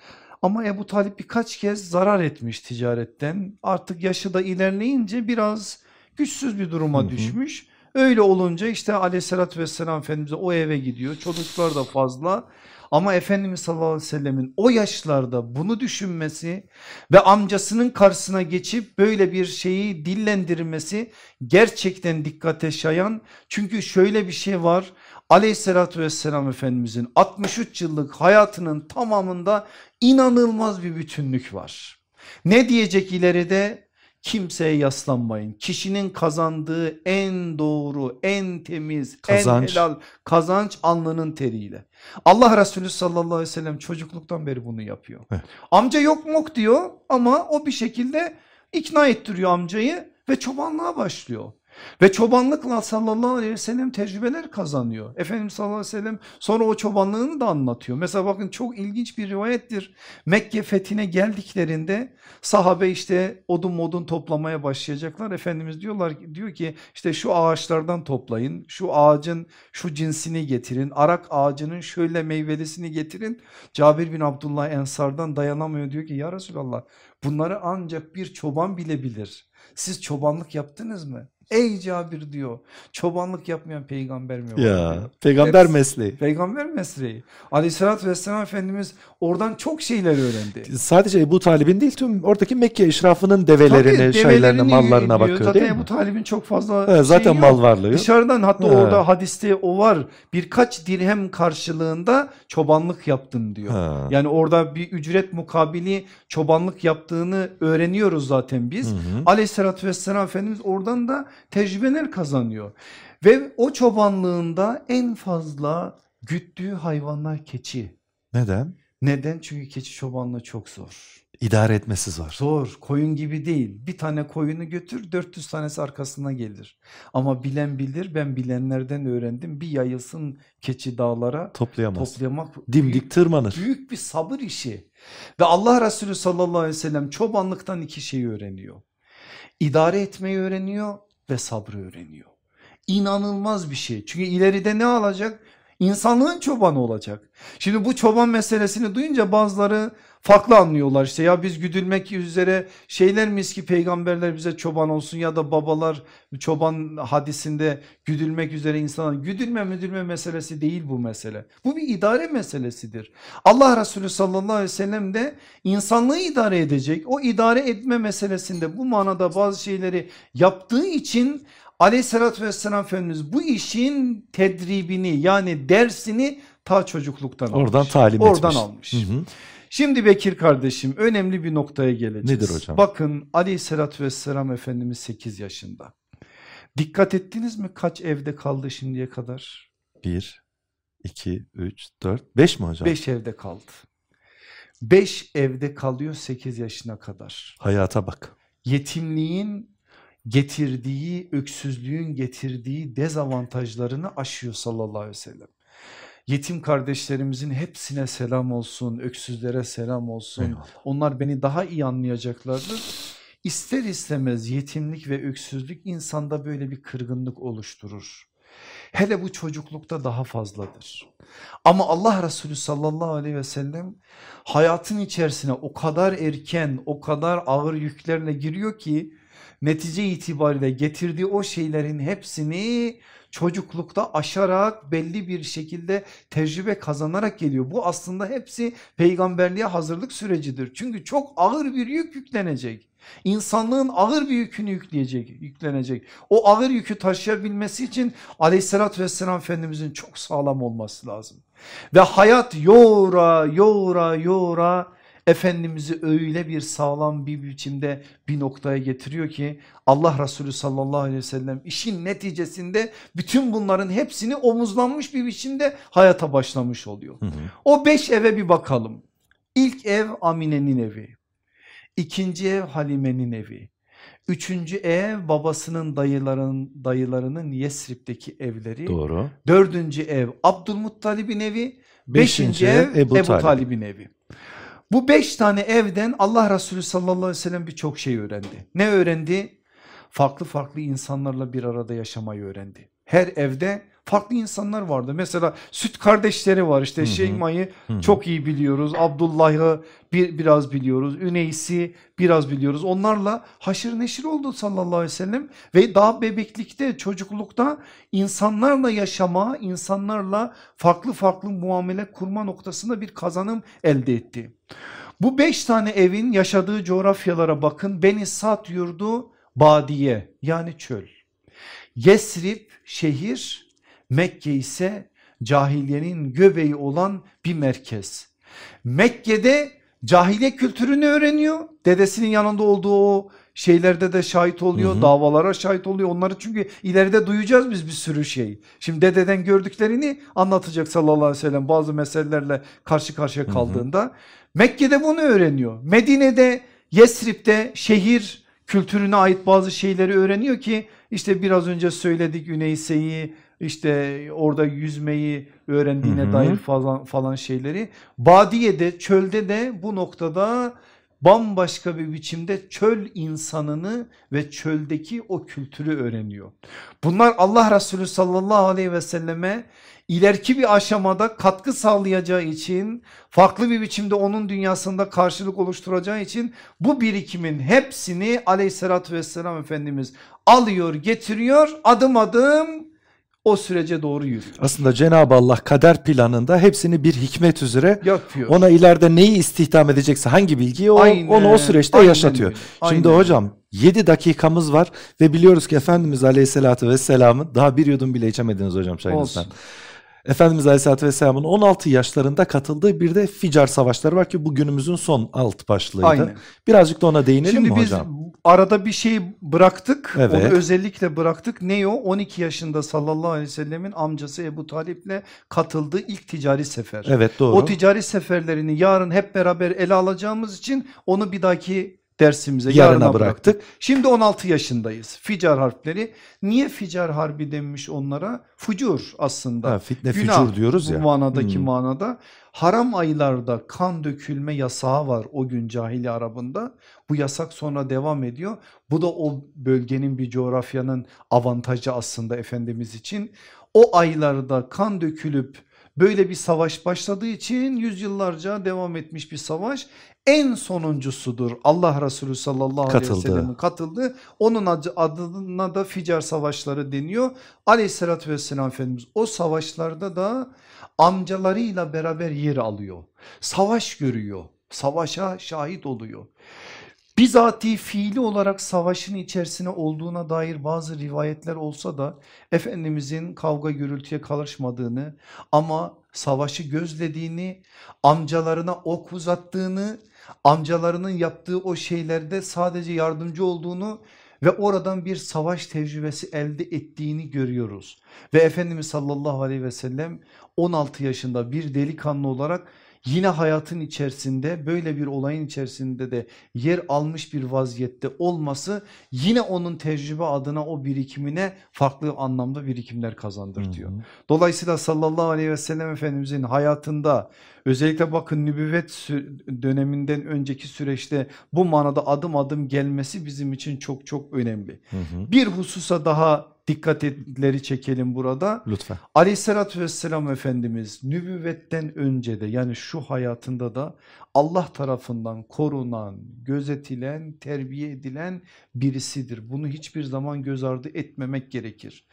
Ama Ebu Talip birkaç kez zarar etmiş ticaretten. Artık yaşı da ilerleyince biraz güçsüz bir duruma Hı hı. düşmüş. Öyle olunca işte aleyhissalatü vesselam Efendimiz'e o eve gidiyor. Çocuklar da fazla. Ama Efendimiz sallallahu aleyhi ve sellemin o yaşlarda bunu düşünmesi ve amcasının karşısına geçip böyle bir şeyi dillendirmesi gerçekten dikkate şayan. Çünkü şöyle bir şey var aleyhissalatü vesselam Efendimizin 63 yıllık hayatının tamamında inanılmaz bir bütünlük var. Ne diyecek ileride? Kimseye yaslanmayın. Kişinin kazandığı en doğru, en temiz, Kazanç. en helal kazanç alnının teriyle. Allah Resulü sallallahu aleyhi ve sellem çocukluktan beri bunu yapıyor. Evet. Amca yok mok diyor ama o bir şekilde ikna ettiriyor amcayı ve çobanlığa başlıyor. Ve çobanlıkla sallallahu aleyhi ve sellem tecrübeler kazanıyor. Efendimiz sallallahu aleyhi ve sellem sonra o çobanlığını da anlatıyor. Mesela bakın çok ilginç bir rivayettir. Mekke fethine geldiklerinde sahabe işte odun modun toplamaya başlayacaklar. Efendimiz diyorlar diyor ki işte şu ağaçlardan toplayın. Şu ağacın şu cinsini getirin. Arak ağacının şöyle meyvelisini getirin. Cabir bin Abdullah Ensar'dan dayanamıyor diyor ki ya Resulallah bunları ancak bir çoban bile bilir. Siz çobanlık yaptınız mı? Ey Cabir diyor çobanlık yapmayan peygamber mi var? Ya diyor. peygamber Hepsi- mesleği. Peygamber mesleği. Aleyhissalatü vesselam Efendimiz oradan çok şeyler öğrendi. Sadece Ebu Talib'in değil tüm oradaki Mekke eşrafının develerine, Tabii, şeylerine, develerini mallarına yiyor. bakıyor Zaten değil Ebu? Talib'in çok fazla Evet, zaten yok. mal varlığı yok. Dışarıdan hatta Ha. orada hadiste o var. Birkaç dirhem karşılığında çobanlık yaptım diyor. Ha. Yani orada bir ücret mukabili çobanlık yaptığını öğreniyoruz zaten biz. Hı hı. Aleyhissalatü vesselam Efendimiz oradan da tecrübeler kazanıyor. Ve o çobanlığında en fazla güttüğü hayvanlar keçi. Neden? Neden? Çünkü keçi çobanlığı çok zor. İdare etmesi zor. Zor koyun gibi değil bir tane koyunu götür 400 tanesi arkasına gelir. Ama bilen bilir ben bilenlerden öğrendim bir yayılsın keçi dağlara Toplayamaz. toplamak Dimdik büyük, tırmanır. büyük bir sabır işi. Ve Allah Resulü sallallahu aleyhi ve sellem çobanlıktan iki şeyi öğreniyor. İdare etmeyi öğreniyor ve sabrı öğreniyor. İnanılmaz bir şey çünkü ileride ne alacak? İnsanlığın çobanı olacak. Şimdi bu çoban meselesini duyunca bazıları farklı anlıyorlar işte ya biz güdülmek üzere şeyler miyiz ki peygamberler bize çoban olsun ya da babalar çoban hadisinde güdülmek üzere insana güdülme müdülme meselesi değil bu mesele. Bu bir idare meselesidir. Allah Resulü sallallahu aleyhi ve sellem de insanlığı idare edecek. O idare etme meselesinde bu manada bazı şeyleri yaptığı için aleyhissalatü vesselam Efendimiz bu işin tedribini yani dersini ta çocukluktan almış. Oradan talim Oradan etmiş. almış. Hı hı. Şimdi Bekir kardeşim önemli bir noktaya geleceğiz. Nedir hocam? Bakın aleyhissalatü vesselam Efendimiz 8 yaşında. Dikkat ettiniz mi kaç evde kaldı şimdiye kadar? Bir, iki, üç, dört, beş mi hocam? 5 evde kaldı. 5 evde kalıyor 8 yaşına kadar. Hayata bak. Yetimliğin getirdiği, öksüzlüğün getirdiği dezavantajlarını aşıyor sallallahu aleyhi ve sellem. Yetim kardeşlerimizin hepsine selam olsun, öksüzlere selam olsun. Eyvallah. Onlar beni daha iyi anlayacaklardır. İster istemez yetimlik ve öksüzlük insanda böyle bir kırgınlık oluşturur. Hele bu çocuklukta daha fazladır. Ama Allah Resulü sallallahu aleyhi ve sellem hayatın içerisine o kadar erken, o kadar ağır yüklerle giriyor ki netice itibariyle getirdiği o şeylerin hepsini çocuklukta aşarak belli bir şekilde tecrübe kazanarak geliyor. Bu aslında hepsi peygamberliğe hazırlık sürecidir. Çünkü çok ağır bir yük yüklenecek. İnsanlığın ağır bir yükünü yükleyecek, yüklenecek. O ağır yükü taşıyabilmesi için aleyhissalatü vesselam Efendimizin çok sağlam olması lazım. Ve hayat yoğura yoğura yoğura Efendimiz'i öyle bir sağlam bir biçimde bir noktaya getiriyor ki Allah Resulü sallallahu aleyhi ve sellem işin neticesinde bütün bunların hepsini omuzlanmış bir biçimde hayata başlamış oluyor. Hı hı. O beş eve bir bakalım. İlk ev Amine'nin evi. İkinci ev Halime'nin evi. Üçüncü ev babasının dayıların, dayılarının Yesrib'deki evleri. Doğru. Dördüncü ev Abdülmuttalib'in evi. Beşinci Beşinci ev Ebu Ebu, Talib. Talib'in evi. Bu beş tane evden Allah Resulü sallallahu aleyhi ve sellem birçok şey öğrendi. Ne öğrendi? Farklı farklı insanlarla bir arada yaşamayı öğrendi. Her evde farklı insanlar vardı. Mesela süt kardeşleri var işte. Şeyma'yı çok iyi biliyoruz. Abdullah'ı bir, biraz biliyoruz. Üneys'i biraz biliyoruz. Onlarla haşır neşir oldu sallallahu aleyhi ve sellem. Ve daha bebeklikte çocuklukta insanlarla yaşama, insanlarla farklı farklı muamele kurma noktasında bir kazanım elde etti. Bu beş tane evin yaşadığı coğrafyalara bakın. Beni Sat yurdu badiye yani çöl. Yesrib şehir, Mekke ise cahiliyenin göbeği olan bir merkez. Mekke'de cahiliye kültürünü öğreniyor. Dedesinin yanında olduğu o şeylerde de şahit oluyor. Hı hı. Davalara şahit oluyor. Onları çünkü ileride duyacağız biz bir sürü şey. Şimdi dededen gördüklerini anlatacak sallallahu aleyhi ve sellem bazı meselelerle karşı karşıya hı. kaldığında. Mekke'de bunu öğreniyor. Medine'de Yesrib'de şehir kültürüne ait bazı şeyleri öğreniyor ki işte biraz önce söyledik Üneyse'yi işte orada yüzmeyi öğrendiğine Hı hı. dair falan, falan şeyleri. Badiye'de çölde de bu noktada bambaşka bir biçimde çöl insanını ve çöldeki o kültürü öğreniyor. Bunlar Allah Resulü sallallahu aleyhi ve selleme ileriki bir aşamada katkı sağlayacağı için farklı bir biçimde onun dünyasında karşılık oluşturacağı için bu birikimin hepsini aleyhissalatü vesselam Efendimiz alıyor getiriyor adım adım o sürece doğru yürüyor. Aslında Cenab-ı Allah kader planında hepsini bir hikmet üzere Yapıyor. ona ileride neyi istihdam edecekse hangi bilgiyi o, Aynen, onu o süreçte aynen yaşatıyor. öyle, Şimdi aynen hocam 7 dakikamız var ve biliyoruz ki Efendimiz Aleyhisselatü Vesselam'ın daha bir yudum bile içemediniz hocam çayınızdan. Olsun. Efendimiz Aleyhisselatü Vesselam'ın 16 yaşlarında katıldığı bir de Ficar Savaşları var ki bu günümüzün son alt başlığıydı. Aynen. Birazcık da ona değinelim Şimdi mi biz hocam? arada bir şey bıraktık. Evet. Onu özellikle bıraktık. Ne o? 12 yaşında sallallahu aleyhi ve sellemin amcası Ebu Talip'le katıldığı ilk ticari sefer. Evet doğru. O ticari seferlerini yarın hep beraber ele alacağımız için onu bir dahaki dersimize Yarına yarına bıraktık. bıraktık. Şimdi 16 yaşındayız. Ficar harfleri. Niye ficar harbi denmiş onlara? Fucur aslında. Ha, fitne Günah fücur diyoruz bu ya. manadaki Hmm. manada. Haram aylarda kan dökülme yasağı var o gün cahili Arabında. Bu yasak sonra devam ediyor. Bu da o bölgenin bir coğrafyanın avantajı aslında Efendimiz için. O aylarda kan dökülüp böyle bir savaş başladığı için yüzyıllarca devam etmiş bir savaş. En sonuncusudur Allah Resulü sallallahu aleyhi Katıldı. ve sellem'in katıldığı. Onun adı- adına da Ficar savaşları deniyor. Aleyhissalatü vesselam Efendimiz o savaşlarda da amcalarıyla beraber yer alıyor. Savaş görüyor. Savaşa şahit oluyor. Bizatihi fiili olarak savaşın içerisine olduğuna dair bazı rivayetler olsa da Efendimizin kavga gürültüye karışmadığını ama savaşı gözlediğini, amcalarına ok uzattığını, amcalarının yaptığı o şeylerde sadece yardımcı olduğunu ve oradan bir savaş tecrübesi elde ettiğini görüyoruz. Ve Efendimiz sallallahu aleyhi ve sellem 16 yaşında bir delikanlı olarak yine hayatın içerisinde böyle bir olayın içerisinde de yer almış bir vaziyette olması yine onun tecrübe adına o birikimine farklı anlamda birikimler kazandırtıyor. Hı hı. Dolayısıyla sallallahu aleyhi ve sellem Efendimizin hayatında özellikle bakın nübüvvet döneminden önceki süreçte bu manada adım adım gelmesi bizim için çok çok önemli. Hı hı. Bir hususa daha dikkatleri çekelim burada. Lütfen. Aleyhissalatü vesselam Efendimiz nübüvvetten önce de yani şu hayatında da Allah tarafından korunan, gözetilen, terbiye edilen birisidir. Bunu hiçbir zaman göz ardı etmemek gerekir.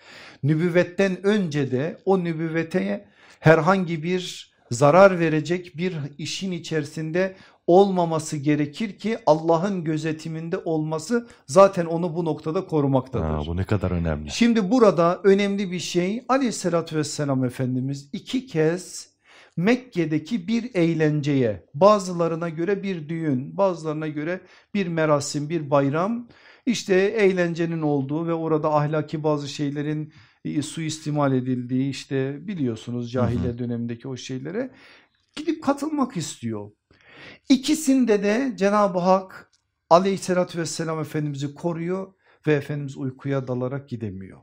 Nübüvvetten önce de o nübüvvete herhangi bir zarar verecek bir işin içerisinde olmaması gerekir ki Allah'ın gözetiminde olması zaten onu bu noktada korumaktadır. Aa, bu ne kadar önemli. Şimdi burada önemli bir şey aleyhissalatü vesselam Efendimiz iki kez Mekke'deki bir eğlenceye bazılarına göre bir düğün bazılarına göre bir merasim bir bayram işte eğlencenin olduğu ve orada ahlaki bazı şeylerin suistimal edildiği işte biliyorsunuz cahiliye dönemindeki o şeylere gidip katılmak istiyor. İkisinde de Cenab-ı Hak aleyhissalatü vesselam Efendimiz'i koruyor ve Efendimiz uykuya dalarak gidemiyor.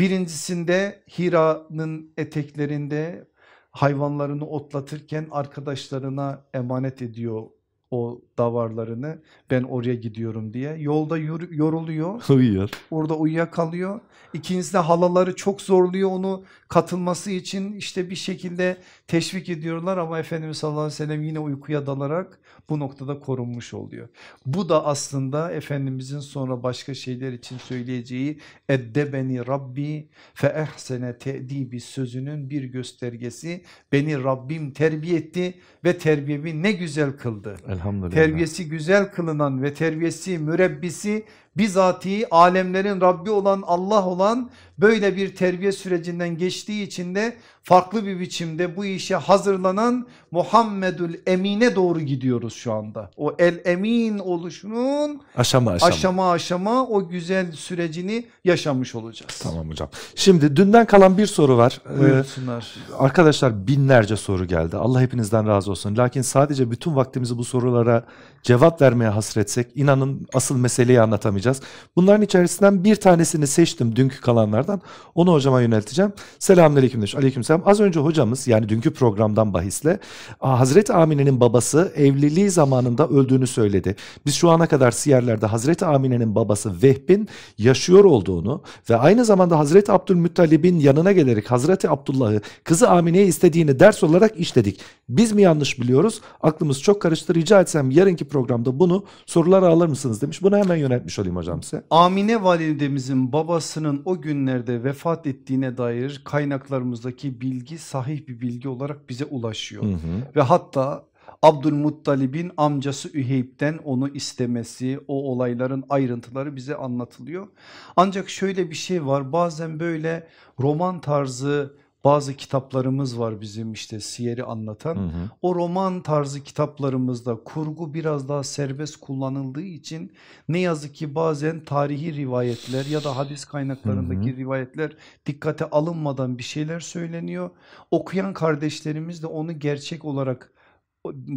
Birincisinde Hira'nın eteklerinde hayvanlarını otlatırken arkadaşlarına emanet ediyor o davarlarını ben oraya gidiyorum diye. Yolda yoruluyor Uyuyor. orada uyuyakalıyor. İkincisi de halaları çok zorluyor onu katılması için işte bir şekilde teşvik ediyorlar ama Efendimiz sallallahu aleyhi ve sellem yine uykuya dalarak bu noktada korunmuş oluyor. Bu da aslında Efendimizin sonra başka şeyler için söyleyeceği eddebeni Rabbi fe ehsene te'dibi sözünün bir göstergesi. Beni Rabbim terbiye etti ve terbiyemi ne güzel kıldı. Elhamdülillah. Terbiyesi güzel kılınan ve terbiyesi mürebbisi bizatihi alemlerin Rabbi olan Allah olan böyle bir terbiye sürecinden geçtiği için de farklı bir biçimde bu işe hazırlanan Muhammedül Emin'e doğru gidiyoruz şu anda. O el emin oluşunun Aşama aşama. aşama aşama o güzel sürecini yaşamış olacağız. Tamam hocam. Şimdi dünden kalan bir soru var. Ee, Buyursunlar. arkadaşlar binlerce soru geldi. Allah hepinizden razı olsun. Lakin sadece bütün vaktimizi bu sorulara cevap vermeye hasretsek inanın asıl meseleyi anlatamayacağız. Bunların içerisinden bir tanesini seçtim dünkü kalanlardan. Onu hocama yönelteceğim. Selamünaleyküm demiş. Aleykümselam etsem az önce hocamız yani dünkü programdan bahisle Hazreti Amine'nin babası evliliği zamanında öldüğünü söyledi. Biz şu ana kadar siyerlerde Hazreti Amine'nin babası Vehb'in yaşıyor olduğunu ve aynı zamanda Hazreti Abdülmuttalib'in yanına gelerek Hazreti Abdullah'ı kızı Amine'ye istediğini ders olarak işledik. Biz mi yanlış biliyoruz? Aklımız çok karıştı. Rica etsem yarınki programda bunu sorulara alır mısınız demiş. Bunu hemen yönetmiş olayım hocam size. Amine validemizin babasının o günlerde vefat ettiğine dair kaynaklarımızdaki bilgi sahih bir bilgi olarak bize ulaşıyor. Hı hı. Ve hatta Abdülmuttalib'in amcası Üheyb'den onu istemesi o olayların ayrıntıları bize anlatılıyor. Ancak şöyle bir şey var bazen böyle roman tarzı bazı kitaplarımız var bizim işte siyeri anlatan. Hı hı. O roman tarzı kitaplarımızda kurgu biraz daha serbest kullanıldığı için ne yazık ki bazen tarihi rivayetler ya da hadis kaynaklarındaki Hı hı. rivayetler dikkate alınmadan bir şeyler söyleniyor. Okuyan kardeşlerimiz de onu gerçek olarak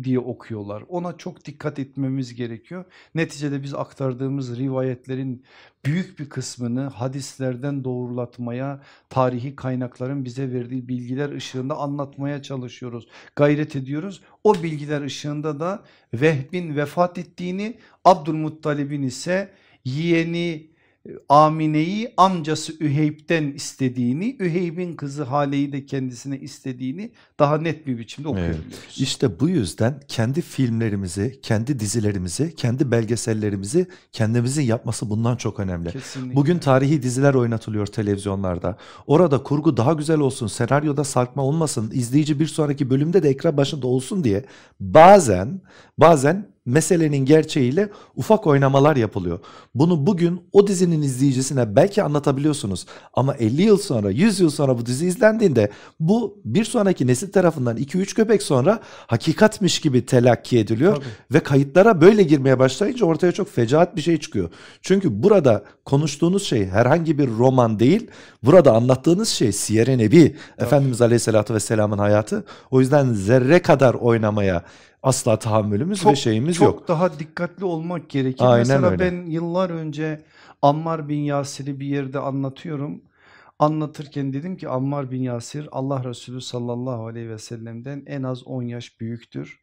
diye okuyorlar. Ona çok dikkat etmemiz gerekiyor. Neticede biz aktardığımız rivayetlerin büyük bir kısmını hadislerden doğrulatmaya, tarihi kaynakların bize verdiği bilgiler ışığında anlatmaya çalışıyoruz. Gayret ediyoruz. O bilgiler ışığında da Vehb'in vefat ettiğini, Abdülmuttalib'in ise yeğeni Amine'yi amcası Üheyb'den istediğini, Üheyb'in kızı Hale'yi de kendisine istediğini daha net bir biçimde okuyabiliyoruz. İşte bu yüzden kendi filmlerimizi, kendi dizilerimizi, kendi belgesellerimizi kendimizin yapması bundan çok önemli. Kesinlikle. Bugün tarihi diziler oynatılıyor televizyonlarda. Orada kurgu daha güzel olsun, senaryoda sarkma olmasın, izleyici bir sonraki bölümde de ekran başında olsun diye bazen bazen meselenin gerçeğiyle ufak oynamalar yapılıyor. Bunu bugün o dizinin izleyicisine belki anlatabiliyorsunuz ama 50 yıl sonra 100 yıl sonra bu dizi izlendiğinde bu bir sonraki nesil tarafından 2-3 köpek sonra hakikatmiş gibi telakki ediliyor Tabii. ve kayıtlara böyle girmeye başlayınca ortaya çok fecaat bir şey çıkıyor. Çünkü burada konuştuğunuz şey herhangi bir roman değil burada anlattığınız şey Siyer-i Nebi Efendimiz Aleyhisselatü Vesselam'ın hayatı o yüzden zerre kadar oynamaya asla tahammülümüz ve şeyimiz çok yok. daha dikkatli olmak gerekir. Aynen Mesela öyle. ben yıllar önce Ammar bin Yasir'i bir yerde anlatıyorum. Anlatırken dedim ki Ammar bin Yasir Allah Resulü sallallahu aleyhi ve sellem'den en az 10 yaş büyüktür.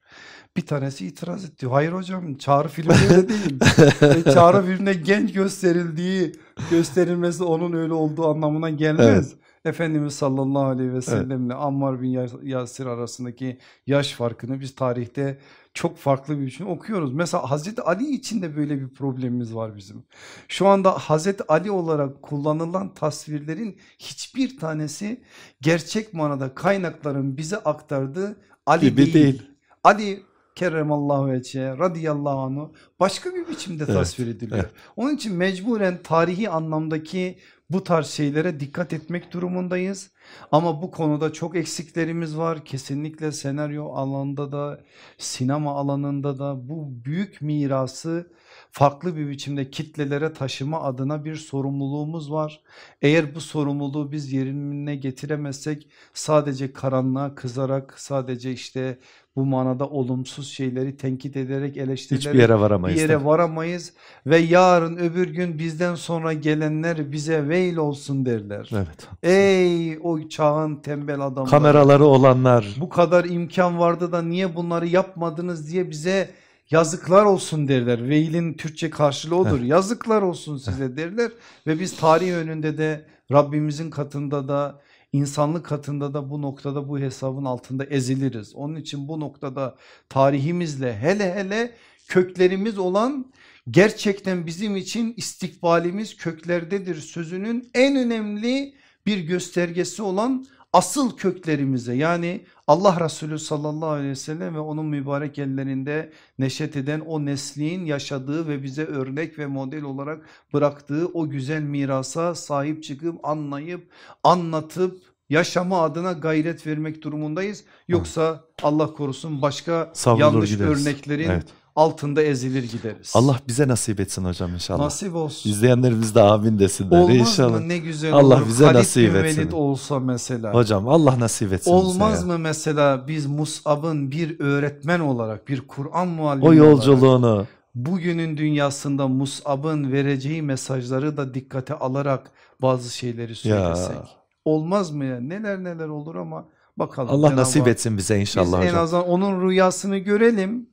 Bir tanesi itiraz etti. Hayır hocam çağrı filminde değil. E, çağrı filminde genç gösterildiği gösterilmesi onun öyle olduğu anlamına gelmez. Efendimiz sallallahu aleyhi ve sellemle Ammar bin Yas- Yasir arasındaki yaş farkını biz tarihte çok farklı bir biçimde okuyoruz. Mesela Hazreti Ali için de böyle bir problemimiz var bizim. Şu anda Hazreti Ali olarak kullanılan tasvirlerin hiçbir tanesi gerçek manada kaynakların bize aktardığı Ali Gibi değil. değil. Ali kerremallahu veçhe radıyallahu anhu başka bir biçimde Evet, tasvir ediliyor. Onun için mecburen tarihi anlamdaki bu tarz şeylere dikkat etmek durumundayız. Ama bu konuda çok eksiklerimiz var. Kesinlikle senaryo alanında da sinema alanında da bu büyük mirası farklı bir biçimde kitlelere taşıma adına bir sorumluluğumuz var. Eğer bu sorumluluğu biz yerine getiremezsek sadece karanlığa kızarak sadece işte bu manada olumsuz şeyleri tenkit ederek eleştirilerek Hiçbir yere varamayız. bir yere varamayız ve yarın öbür gün bizden sonra gelenler bize veil olsun derler. Evet. Ey o çağın tembel adamları. Kameraları olanlar. Bu kadar imkan vardı da niye bunları yapmadınız diye bize yazıklar olsun derler. Veilin Türkçe karşılığı odur. Yazıklar olsun size derler ve biz tarih önünde de Rabbimizin katında da insanlık katında da bu noktada bu hesabın altında eziliriz. Onun için bu noktada tarihimizle hele hele köklerimiz olan gerçekten bizim için istikbalimiz köklerdedir sözünün en önemli bir göstergesi olan asıl köklerimize yani Allah Resulü sallallahu aleyhi ve sellem ve onun mübarek ellerinde neşet eden o neslin yaşadığı ve bize örnek ve model olarak bıraktığı o güzel mirasa sahip çıkıp anlayıp anlatıp yaşama adına gayret vermek durumundayız. Yoksa Allah korusun başka Savrulur yanlış gideriz. örneklerin Evet. Altında ezilir gideriz. Allah bize nasip etsin hocam inşallah. nasip olsun. İzleyenlerimiz de amin desinler Olmaz inşallah. mı ne güzel Allah olur. bize Halid nasip etsin. Velid olsa mesela. Hocam Allah nasip etsin bize Olmaz ya. mı mesela biz Mus'ab'ın bir öğretmen olarak bir Kur'an muallimi O olarak yolculuğunu bugünün dünyasında Mus'ab'ın vereceği mesajları da dikkate alarak bazı şeyleri söylesek. olmaz mı ya? Neler neler olur ama bakalım. Allah nasip etsin bize inşallah Biz en hocam. azından onun rüyasını görelim.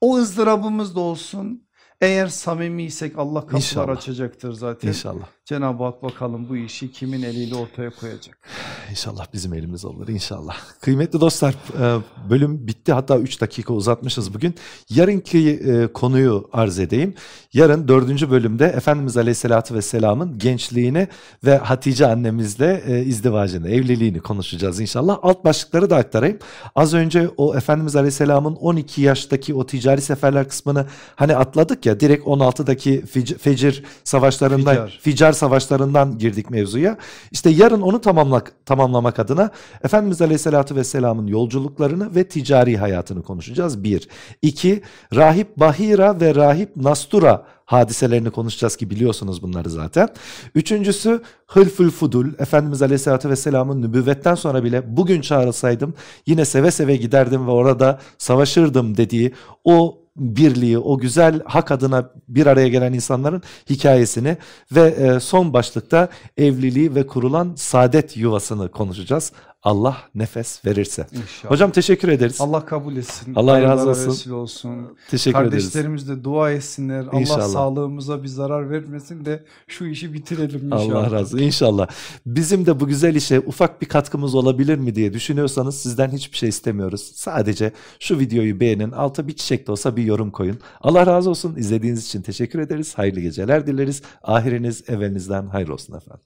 O ızdırabımız da olsun. Eğer samimiysek Allah kapılar İnşallah. açacaktır zaten. İnşallah. Cenab-ı Hak bakalım bu işi kimin eliyle ortaya koyacak. İnşallah bizim elimiz olur inşallah. Kıymetli dostlar e, bölüm bitti hatta 3 dakika uzatmışız bugün. Yarınki e, konuyu arz edeyim. Yarın dördüncü bölümde Efendimiz Aleyhisselatü Vesselam'ın gençliğini ve Hatice annemizle e, izdivacını, evliliğini konuşacağız inşallah. Alt başlıkları da aktarayım. Az önce o Efendimiz Aleyhisselam'ın 12 yaştaki o ticari seferler kısmını hani atladık ya direkt 16'daki fic- fecir savaşlarından Ficar. ficar savaşlarından girdik mevzuya. İşte yarın onu tamamlak, tamamlamak adına Efendimiz Aleyhisselatü Vesselam'ın yolculuklarını ve ticari hayatını konuşacağız. Bir. İki, Rahip Bahira ve Rahip Nastura hadiselerini konuşacağız ki biliyorsunuz bunları zaten. Üçüncüsü Hılful Fudul. Efendimiz Aleyhisselatü Vesselam'ın nübüvvetten sonra bile bugün çağrılsaydım yine seve seve giderdim ve orada savaşırdım dediği o birliği, o güzel hak adına bir araya gelen insanların hikayesini ve e, son başlıkta evliliği ve kurulan saadet yuvasını konuşacağız. Allah nefes verirse. İnşallah. Hocam teşekkür ederiz. Allah kabul etsin. Allah razı olsun. vesile olsun. teşekkür ederiz. Kardeşlerimiz de dua etsinler. Allah İnşallah. sağlığımıza bir zarar vermesin de şu işi bitirelim inşallah. Allah razı. İnşallah. Bizim de bu güzel işe ufak bir katkımız olabilir mi diye düşünüyorsanız sizden hiçbir şey istemiyoruz. Sadece şu videoyu beğenin. Alta bir çiçek de olsa bir yorum koyun. Allah razı olsun. İzlediğiniz için teşekkür ederiz. Hayırlı geceler dileriz. Ahiriniz evinizden hayırlı olsun efendim.